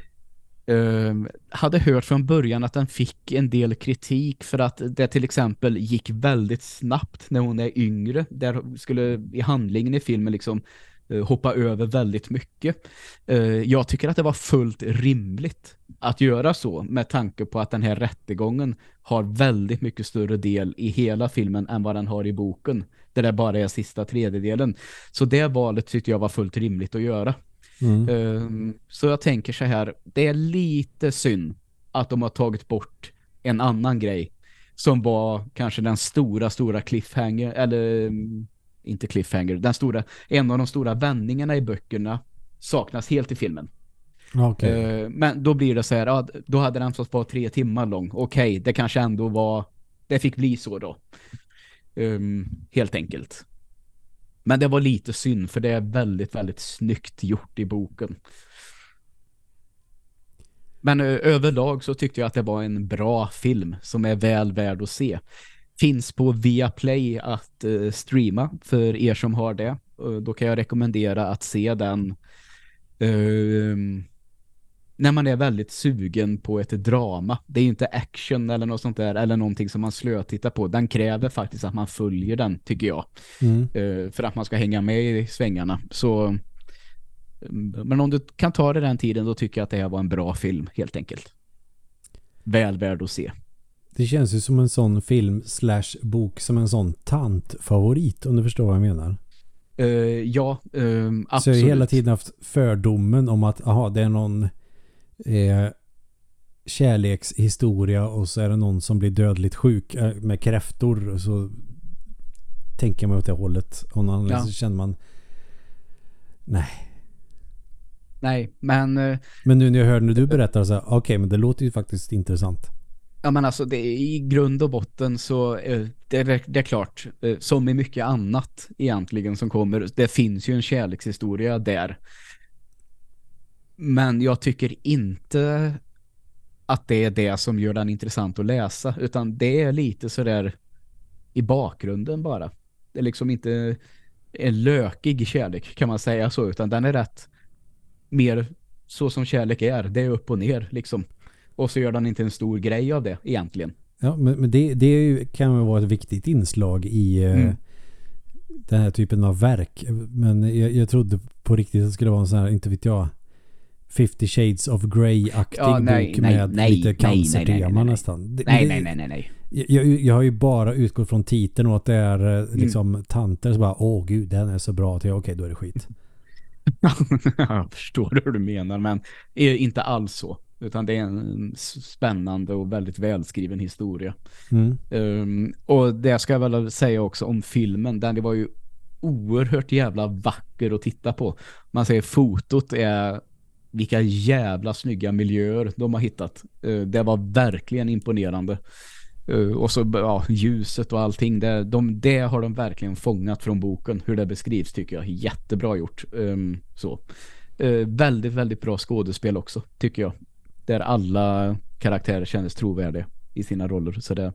Ehm, hade hört från början att den fick en del kritik för att det till exempel gick väldigt snabbt när hon är yngre. Där skulle i handlingen i filmen liksom eh, hoppa över väldigt mycket. Eh, jag tycker att det var fullt rimligt att göra så med tanke på att den här rättegången har väldigt mycket större del i hela filmen än vad den har i boken. Där det bara är sista tredjedelen. Så det valet tyckte jag var fullt rimligt att göra. Mm. Ehm, så jag tänker så här, det är lite synd att de har tagit bort en annan grej som var kanske den stora, stora cliffhanger, eller mm, inte cliffhanger, den stora, en av de stora vändningarna i böckerna saknas helt i filmen. Okej. Ehm, men då blir det så här, ja, då hade den fått vara tre timmar lång. Okej, det kanske ändå var, det fick bli så då. Ehm, helt enkelt. Men det var lite synd för det är väldigt, väldigt snyggt gjort i boken. Men ö, överlag så tyckte jag att det var en bra film som är väl värd att se. Finns på Viaplay att eh, streama för er som har det. Då kan jag rekommendera att se den ehm, när man är väldigt sugen på ett drama. Det är ju inte action eller något sånt där eller någonting som man slötittar på. Den kräver faktiskt att man följer den tycker jag Mm. eh, för att man ska hänga med i svängarna. Så men om du kan ta det den tiden då tycker jag att det här var en bra film helt enkelt. Väl värd att se. Det känns ju som en sån film slash bok som en sån tantfavorit om du förstår vad jag menar. Eh, ja, eh, Så jag absolut. har hela tiden haft fördomen om att aha, det är någon eh, kärlekshistoria och så är det någon som blir dödligt sjuk eh, med kräftor och så tänker man åt det hållet. Och någon annan Ja. så känner man nej. Nej, men eh, Men nu när jag hör när du berättar så här, okej men det låter ju faktiskt intressant. Ja men alltså det är, i grund och botten så eh, det, är, det är klart eh, som i mycket annat egentligen som kommer det finns ju en kärlekshistoria där. Men jag tycker inte att det är det som gör den intressant att läsa utan det är lite sådär i bakgrunden bara. Det är liksom inte en lökig kärlek kan man säga så utan den är rätt mer så som kärlek är. Det är upp och ner liksom. Och så gör den inte en stor grej av det egentligen. Ja, men, men det, det kan vara ett viktigt inslag i eh, mm. den här typen av verk. Men jag, jag trodde på riktigt att det skulle vara en sån här, inte vet jag, 50 Shades of Grey-aktig ja, bok med nej, lite cancertema nästan. Nej, nej, nej, nej, nej. Jag, jag har ju bara utgått från titeln och att det är eh, mm. liksom mm. tanter som bara, åh gud, den är så bra. Okej, okay, då är det skit. [LAUGHS] jag förstår hur du menar, men är inte alls så. Utan det är en spännande och väldigt välskriven historia. Mm. Um, och det ska jag väl säga också om filmen. Den det var ju oerhört jävla vacker att titta på. Man säger fotot är vilka jävla snygga miljöer de har hittat. Uh, det var verkligen imponerande. Uh, och så ja, ljuset och allting. Det, de, det har de verkligen fångat från boken. Hur det beskrivs tycker jag. Jättebra gjort. Um, så. Uh, väldigt, väldigt bra skådespel också, tycker jag. Där alla karaktärer kändes trovärdiga i sina roller. Så det...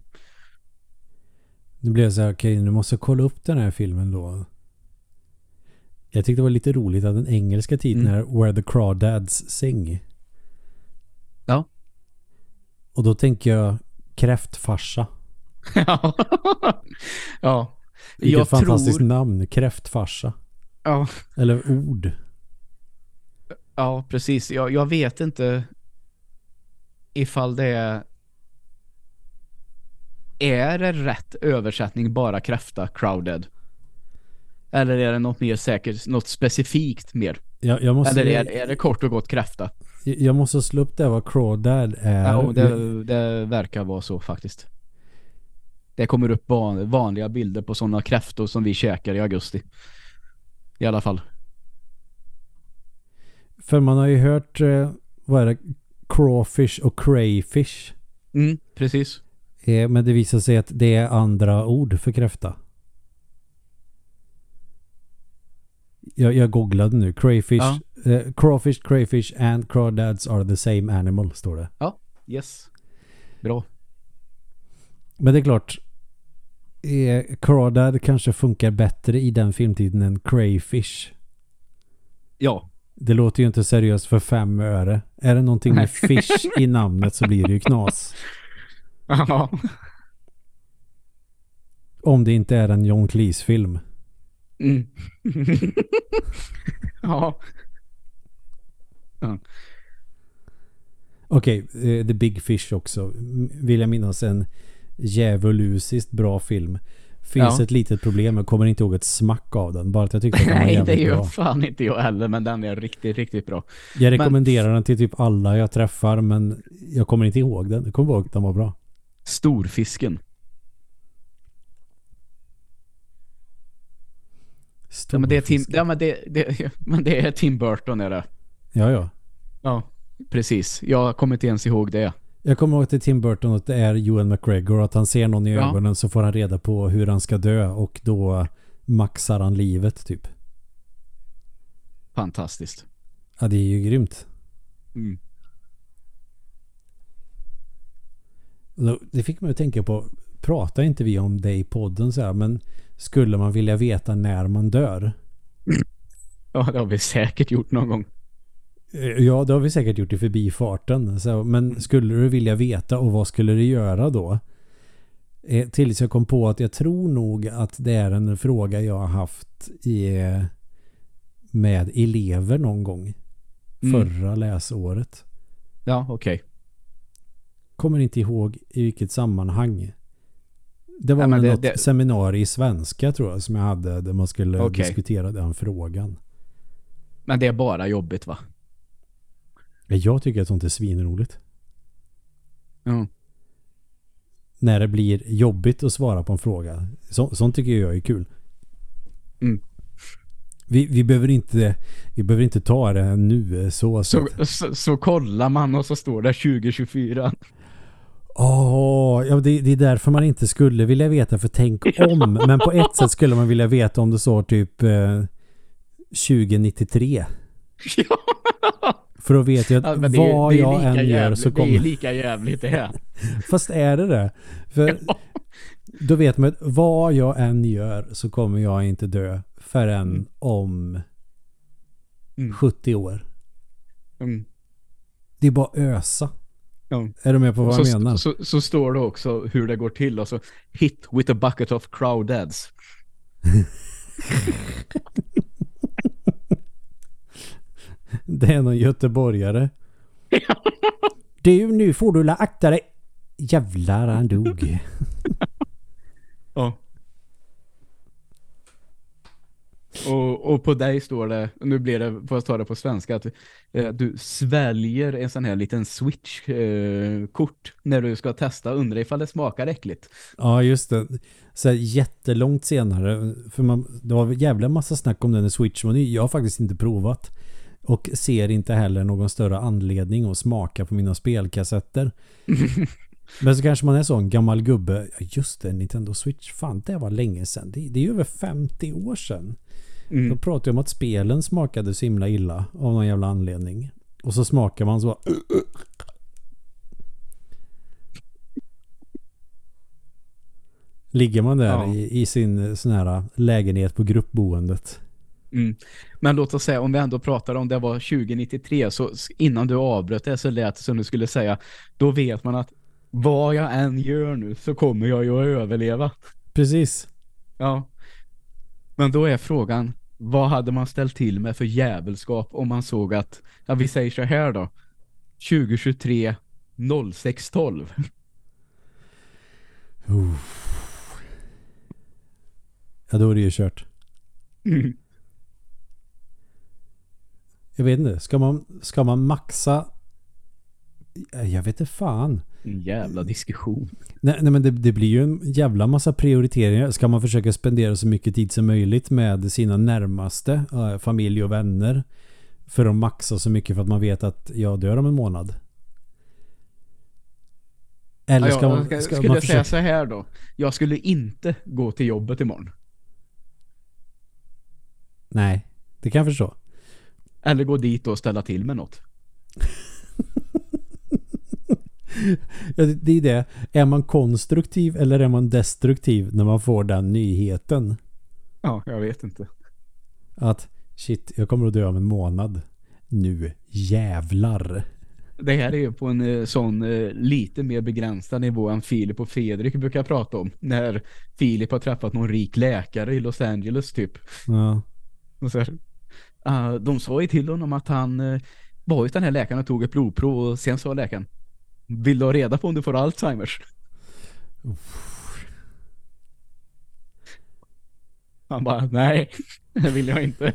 Nu blev jag så här, okej, okay, nu måste jag kolla upp den här filmen då. Jag tyckte det var lite roligt att den engelska titeln mm. är Where the Crawdads Sing. Ja. Och då tänker jag kräftfarsa. ja. ja. Vilket jag fantastiskt tror... namn, kräftfarsa. Ja. Eller ord. Ja, precis. Jag, jag vet inte ifall det är är det rätt översättning bara kräfta crowded? Eller är det något mer säkert, något specifikt mer? Jag, jag måste, Eller är, är det kort och gott kräfta? Jag måste slå upp det vad crawdad är. Ja, det, det verkar vara så faktiskt. Det kommer upp van, vanliga bilder på sådana kräftor som vi käkar i augusti. I alla fall. För man har ju hört, eh, vad är det, crawfish och crayfish. Mm, precis. Eh, men det visar sig att det är andra ord för kräfta. Jag, jag googlade nu. Crayfish, ja. eh, crawfish, crayfish and crawdads are the same animal, står det. Ja, yes. Bra. Men det är klart, eh, crawdad kanske funkar bättre i den filmtiden än crayfish. Ja, det låter ju inte seriöst för fem öre. Är det någonting med [LAUGHS] fish i namnet så blir det ju knas. Ja. Om det inte är en John Cleese-film. Mm. [LAUGHS] ja. ja. Okej, okay, uh, The Big Fish också. Vill jag minnas en djävulusiskt bra film. Finns ja. ett litet problem. Jag kommer inte ihåg ett smack av den. Bara att jag tyckte att den var [LAUGHS] Nej, det gör bra. fan inte jag heller. Men den är riktigt, riktigt bra. Jag rekommenderar men... den till typ alla jag träffar. Men jag kommer inte ihåg den. Jag kommer ihåg att den var bra. Storfisken. Ja, men det är Tim, ja, men det, det, [LAUGHS] men det är Tim Burton är det. Ja, ja. Ja, precis. Jag kommer inte ens ihåg det. Jag kommer ihåg till Tim Burton att det är Ewan McGregor att han ser någon i ja. ögonen så får han reda på hur han ska dö och då maxar han livet typ. Fantastiskt. Ja, det är ju grymt. Mm. Det fick mig att tänka på pratar inte vi om det i podden så här, men skulle man vilja veta när man dör? Ja, det har vi säkert gjort någon gång. Eh, ja, det har vi säkert gjort i förbifarten. Så, men skulle du vilja veta och vad skulle du göra då? Eh, tills jag kom på att jag tror nog att det är en fråga jag har haft i, med elever någon gång. Mm. Förra läsåret. Ja, okej. Okay. Kommer inte ihåg i vilket sammanhang. Det var ja, det, något det... seminarium i svenska tror jag som jag hade där man skulle okay. diskutera den frågan. Men det är bara jobbigt va? Jag tycker att sånt är svinroligt. Mm. När det blir jobbigt att svara på en fråga. Så, sånt tycker jag är kul. Mm. Vi, vi, behöver inte, vi behöver inte ta det nu. Så, så, så, så, kollar man och så står det 2024. Åh, ja, det, det är därför man inte skulle vilja veta för tänk [LAUGHS] om. Men på ett sätt skulle man vilja veta om det står typ eh, 2093. [LAUGHS] Ja. För då vet jag att Ja, är- vad jag än gör jävligt- så Det är kommer... lika jävligt det. [LAUGHS] Fast är det det? För då vet man att vad jag än gör så kommer jag inte dö förrän Mm. om Mm. 70 år. Mm. Det är bara ösa. Ja. Är du med på vad så, jag menar? Så, så står det också hur det går till. Alltså, hit with a bucket of crowdads. [LAUGHS] [LAUGHS] Det är någon göteborgare. [LAUGHS] Du, nu får du la akta dig. Jävlar, han dog. [LAUGHS] Ja. Och, och på dig står det, nu blir det, får jag ta det på svenska, att eh, du sväljer en sån här liten switch-kort när du ska testa, undra ifall det smakar äckligt. Ja, just det. Så här, jättelångt senare. För man, det var jävla massa snack om den i Switch. Men jag har faktiskt inte provat. Och ser inte heller någon större anledning att smaka på mina spelkassetter. [LAUGHS] Men så kanske man är så en gammal gubbe. Just det, Nintendo Switch. Fan, det var länge sedan. Det, det är ju över 50 år sedan. Då Mm. pratar jag om att spelen smakade så himla illa av någon jävla anledning. Och så smakar man så bara, Ligger man där Ja. i, i sin sån här lägenhet på gruppboendet. Mm. Men låt oss säga, om vi ändå pratar om det var 2093, så innan du avbröt det så lät det som du skulle säga, då vet man att vad jag än gör nu så kommer jag ju att överleva. Precis. Ja. Men då är frågan, vad hade man ställt till med för jävelskap om man såg att, ja vi säger så här då, 2023 0612. Ja, då är det ju kört. Mm. Jag vet inte. Ska man, ska man maxa? Jag vet inte fan. En jävla diskussion. Nej, nej men det, det blir ju en jävla massa prioriteringar. Ska man försöka spendera så mycket tid som möjligt med sina närmaste, eh, familj och vänner för att maxa så mycket för att man vet att jag dör om en månad? Eller ska man, ska, ska skulle man jag säga så här då. Jag skulle inte gå till jobbet imorgon. Nej, det kan jag förstå. Eller gå dit och ställa till med något. [LAUGHS] Ja, det, är det. Är man konstruktiv eller är man destruktiv när man får den nyheten? Ja, jag vet inte. Att shit, jag kommer att dö om en månad. Nu jävlar. Det här är ju på en eh, sån eh, lite mer begränsad nivå än Filip och Fredrik brukar prata om. När Filip har träffat någon rik läkare i Los Angeles typ. Ja. Och så här, ah, de sa ju till honom att han uh, var hos den här läkaren och tog ett blodprov och sen sa läkaren Vill du ha reda på om du får Alzheimers? Han bara, nej, det vill jag inte.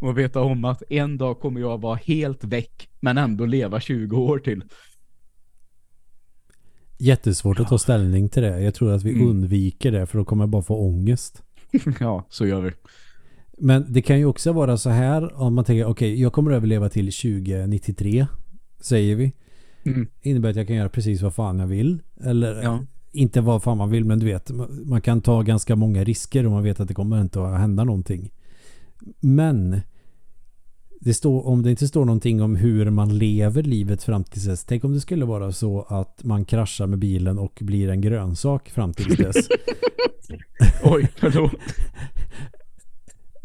Och veta om att en dag kommer jag vara helt väck men ändå leva 20 år till. Jättesvårt att ta ställning till det. Jag tror att vi Mm. undviker det för då kommer jag bara få ångest. [LAUGHS] ja, så gör vi. Men det kan ju också vara så här om man tänker okej, jag kommer överleva till 2093 säger vi. Mm. Innebär att jag kan göra precis vad fan jag vill. Eller Ja. inte vad fan man vill men du vet, man man kan ta ganska många risker om man vet att det kommer inte att hända någonting. Men det står, om det inte står någonting om hur man lever livet fram till dess. Tänk om det skulle vara så att man kraschar med bilen och blir en grönsak fram till dess. [LAUGHS] Oj, förlåt. [LAUGHS]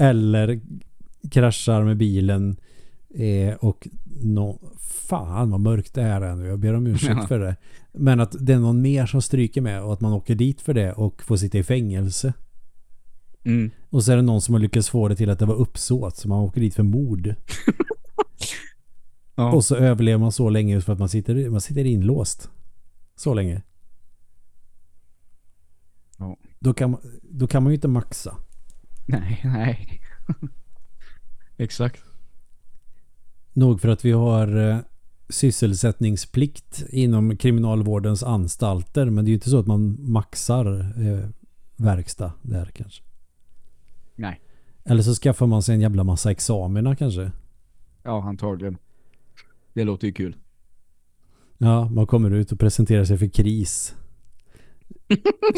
Eller kraschar med bilen eh, och no, fan vad mörkt det här är nu. Jag ber om ursäkt Ja. för det. Men att det är någon mer som stryker med och att man åker dit för det och får sitta i fängelse. Mm. Och så är det någon som har lyckats få det till att det var uppsåt så man åker dit för mord. [LAUGHS] Ja. Och så överlever man så länge just för att man sitter, man sitter inlåst. Så länge. Ja. Då, kan man, då kan man ju inte maxa. Nej, nej. Exakt. Nog för att vi har eh, sysselsättningsplikt inom kriminalvårdens anstalter. Men det är ju inte så att man maxar eh, verkstad där kanske. Nej. Eller så skaffar man sig en jävla massa examina kanske. Ja, antagligen. Det låter ju kul. Ja, man kommer ut och presenterar sig för kris.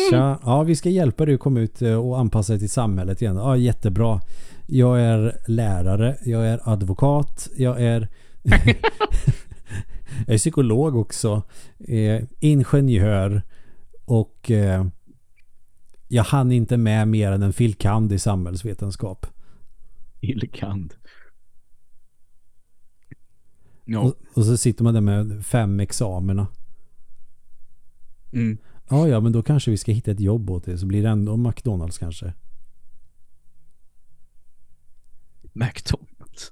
Tja, [LAUGHS] ja vi ska hjälpa dig att komma ut eh, och anpassa dig till samhället igen. Ja, jättebra. Jag är lärare, jag är advokat, jag är [LAUGHS] jag är psykolog också, eh, ingenjör och eh, jag hann inte med mer än en filkand i samhällsvetenskap. Filkand. Ja. Och, och, så sitter man där med fem examina. Mm. Ja, ja, men då kanske vi ska hitta ett jobb åt det så blir det ändå McDonalds kanske. McDonalds.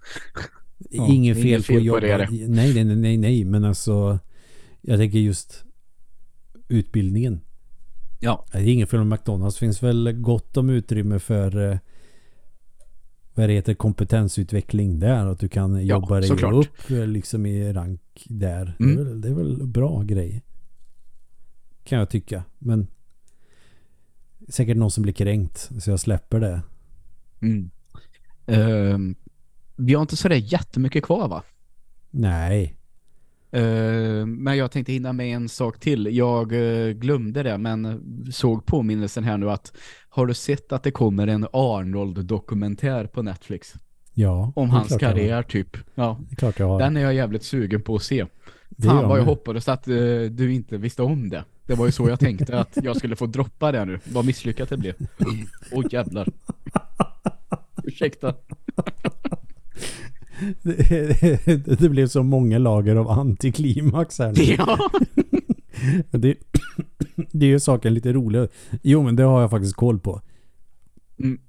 Ja, Ingen fel, fel på. Det. Nej, nej, nej, nej, men alltså jag tänker just utbildningen. Ja. Det är inget fel med McDonalds. Finns väl gott om utrymme för eh, vad det heter kompetensutveckling där. Att du kan ja, jobba dig såklart. upp eh, liksom i rank där. Mm. Det, är väl, det är väl bra grej. Kan jag tycka. Men säkert någon som blir kränkt. Så jag släpper det. Mm. Uh, vi har inte sådär jättemycket kvar va? Nej. Uh, men jag tänkte hinna med en sak till. Jag uh, glömde det men såg påminnelsen här nu att har du sett att det kommer en Arnold-dokumentär på Netflix? Ja. Om hans karriär typ. Ja. Det är klart jag har. Den är jag jävligt sugen på att se. Det Fan vad jag hoppades att uh, du inte visste om det. Det var ju så jag tänkte att jag skulle få droppa det nu. Vad misslyckat det blev. Åh oh, jävlar. Ursäkta. Det, det, blev så många lager av antiklimax här nu. Ja. det, det är ju saken lite roligare. Jo, men det har jag faktiskt koll på. Mm.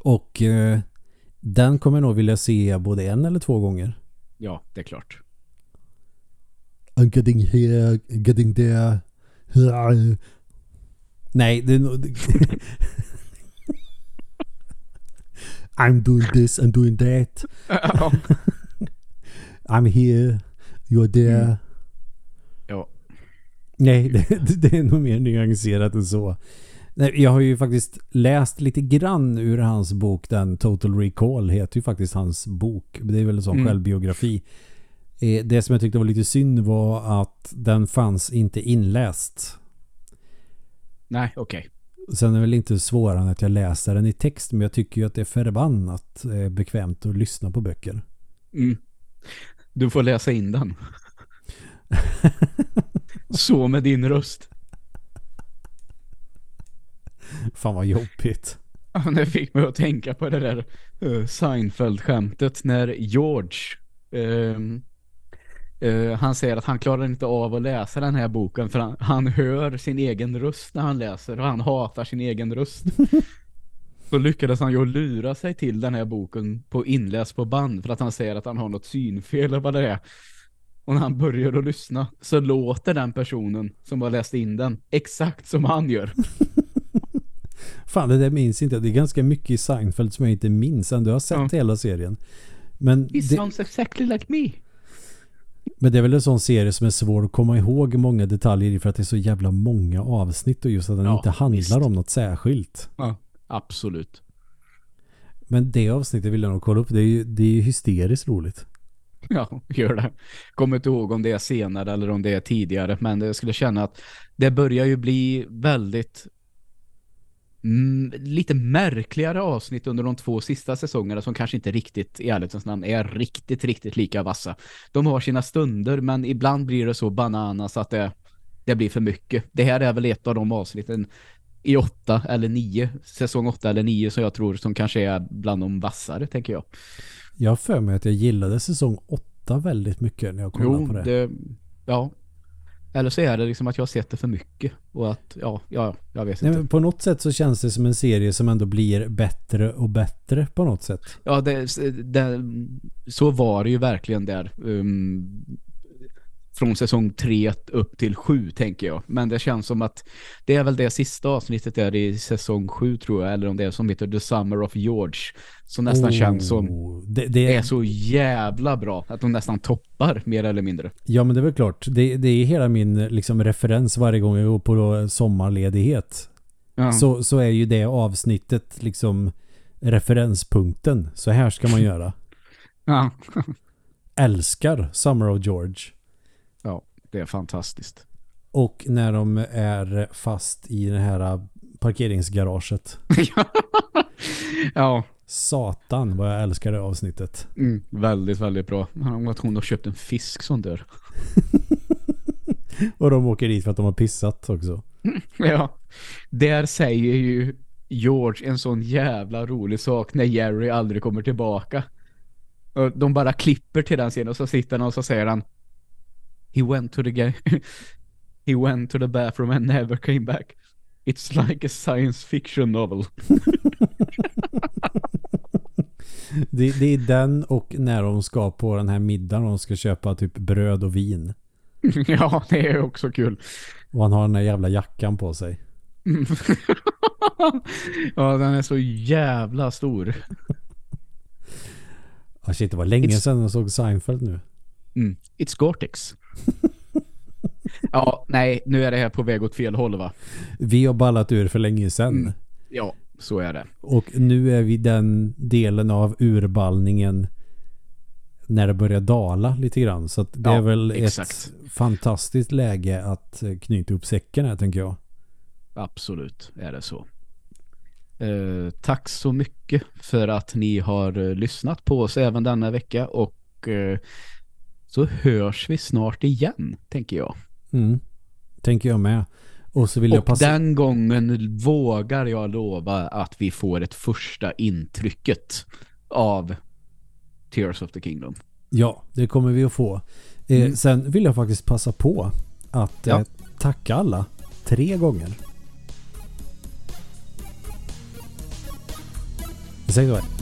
Och eh, den kommer jag nog vilja se både en eller två gånger. Ja, det är klart. I'm getting here, getting there. Nej, det är nog... [LAUGHS] I'm doing this, I'm doing that. [LAUGHS] I'm here, you're there. Mm. Ja. Nej, [LAUGHS] det, det, är nog mer nyanserat än så. Nej, jag har ju faktiskt läst lite grann ur hans bok, den Total Recall heter ju faktiskt hans bok. Det är väl en sån mm. självbiografi. Eh, det som jag tyckte var lite synd var att den fanns inte inläst. Nej, okej. Okay. Sen är det väl inte svårare än att jag läser den i text men jag tycker ju att det är förbannat eh, bekvämt att lyssna på böcker. Mm. Du får läsa in den. [LAUGHS] Så med din röst. Fan vad jobbigt. det fick mig att tänka på det där uh, Seinfeld-skämtet när George um, Uh, han säger att han klarar inte av att läsa den här boken för han, han, hör sin egen röst när han läser och han hatar sin egen röst. [LAUGHS] Så lyckades han ju lura sig till den här boken på inläs på band för att han säger att han har något synfel eller vad det är. Och när han börjar att lyssna så låter den personen som har läst in den exakt som han gör. [LAUGHS] Fan, det där minns inte. Det är ganska mycket i Seinfeld som jag inte minns. Ändå har sett ja. hela serien. Men He det... sounds exactly like me. Men det är väl en sån serie som är svår att komma ihåg många detaljer i för att det är så jävla många avsnitt och just att den ja, inte handlar visst. om något särskilt. Ja, absolut. Men det avsnittet vill jag nog kolla upp. Det är ju, det är ju hysteriskt roligt. [LAUGHS] Ja, gör det. Kommer inte ihåg om det är senare eller om det är tidigare. Men jag skulle känna att det börjar ju bli väldigt lite märkligare avsnitt under de två sista säsongerna som kanske inte riktigt i ärlighetens namn är riktigt, riktigt lika vassa. De har sina stunder men ibland blir det så bananas att det, det blir för mycket. Det här är väl ett av de avsnitten i åtta eller nio, säsong åtta eller nio som jag tror som kanske är bland de vassare, tänker jag. Jag för mig att jag gillade säsong åtta väldigt mycket när jag kollade jo, på det. det. Ja, eller så är det liksom att jag har sett det för mycket. Och att, ja, ja jag vet inte. Nej, på något sätt så känns det som en serie som ändå blir bättre och bättre på något sätt. Ja, det, det, så var det ju verkligen där. Um, från säsong 3 upp till 7 tänker jag. Men det känns som att det är väl det sista avsnittet där i säsong 7 tror jag. Eller om det är som heter The Summer of George. Som nästan oh, känns som det, det, är så jävla bra. Att de nästan toppar mer eller mindre. Ja men det är väl klart. Det, det är hela min liksom, referens varje gång jag går på sommarledighet. Ja. Så, så är ju det avsnittet liksom referenspunkten. Så här ska man göra. [LAUGHS] Ja. Älskar Summer of George. Det är fantastiskt. Och när de är fast i det här parkeringsgaraget. [LAUGHS] ja. Satan vad jag älskar det avsnittet. Mm, väldigt, väldigt bra. Att hon har köpt en fisk som dör. [LAUGHS] och de åker dit för att de har pissat också. [LAUGHS] ja. Där säger ju George en sån jävla rolig sak när Jerry aldrig kommer tillbaka. De bara klipper till den scenen och så sitter han och så säger han He went to the guy [LAUGHS] He went to the bathroom and never came back. It's like a science fiction novel. [LAUGHS] det, det, är den och när de ska på den här middagen och de ska köpa typ bröd och vin. [LAUGHS] ja, det är också kul. Och han har den här jävla jackan på sig. ja, den är så jävla stor. Ah, shit, det var länge It's... sedan jag såg Seinfeld nu. Mm. It's Gore-Tex. [LAUGHS] ja, nej, nu är det här på väg åt fel håll va? Vi har ballat ur för länge sedan. Mm. Ja, så är det. Och nu är vi den delen av urballningen när det börjar dala lite grann. Så det ja, är väl exakt. ett fantastiskt läge att knyta upp säcken här tänker jag. Absolut är det så. Eh, tack så mycket för att ni har eh, lyssnat på oss även denna vecka och eh, så hörs vi snart igen, tänker jag. Mm. Tänker jag med. Och så vill och jag passa... den gången vågar jag lova att vi får ett första intrycket av Tears of the Kingdom. Ja, det kommer vi att få. Eh, mm. Sen vill jag faktiskt passa på att ja. eh, tacka alla tre gånger. Säg så här.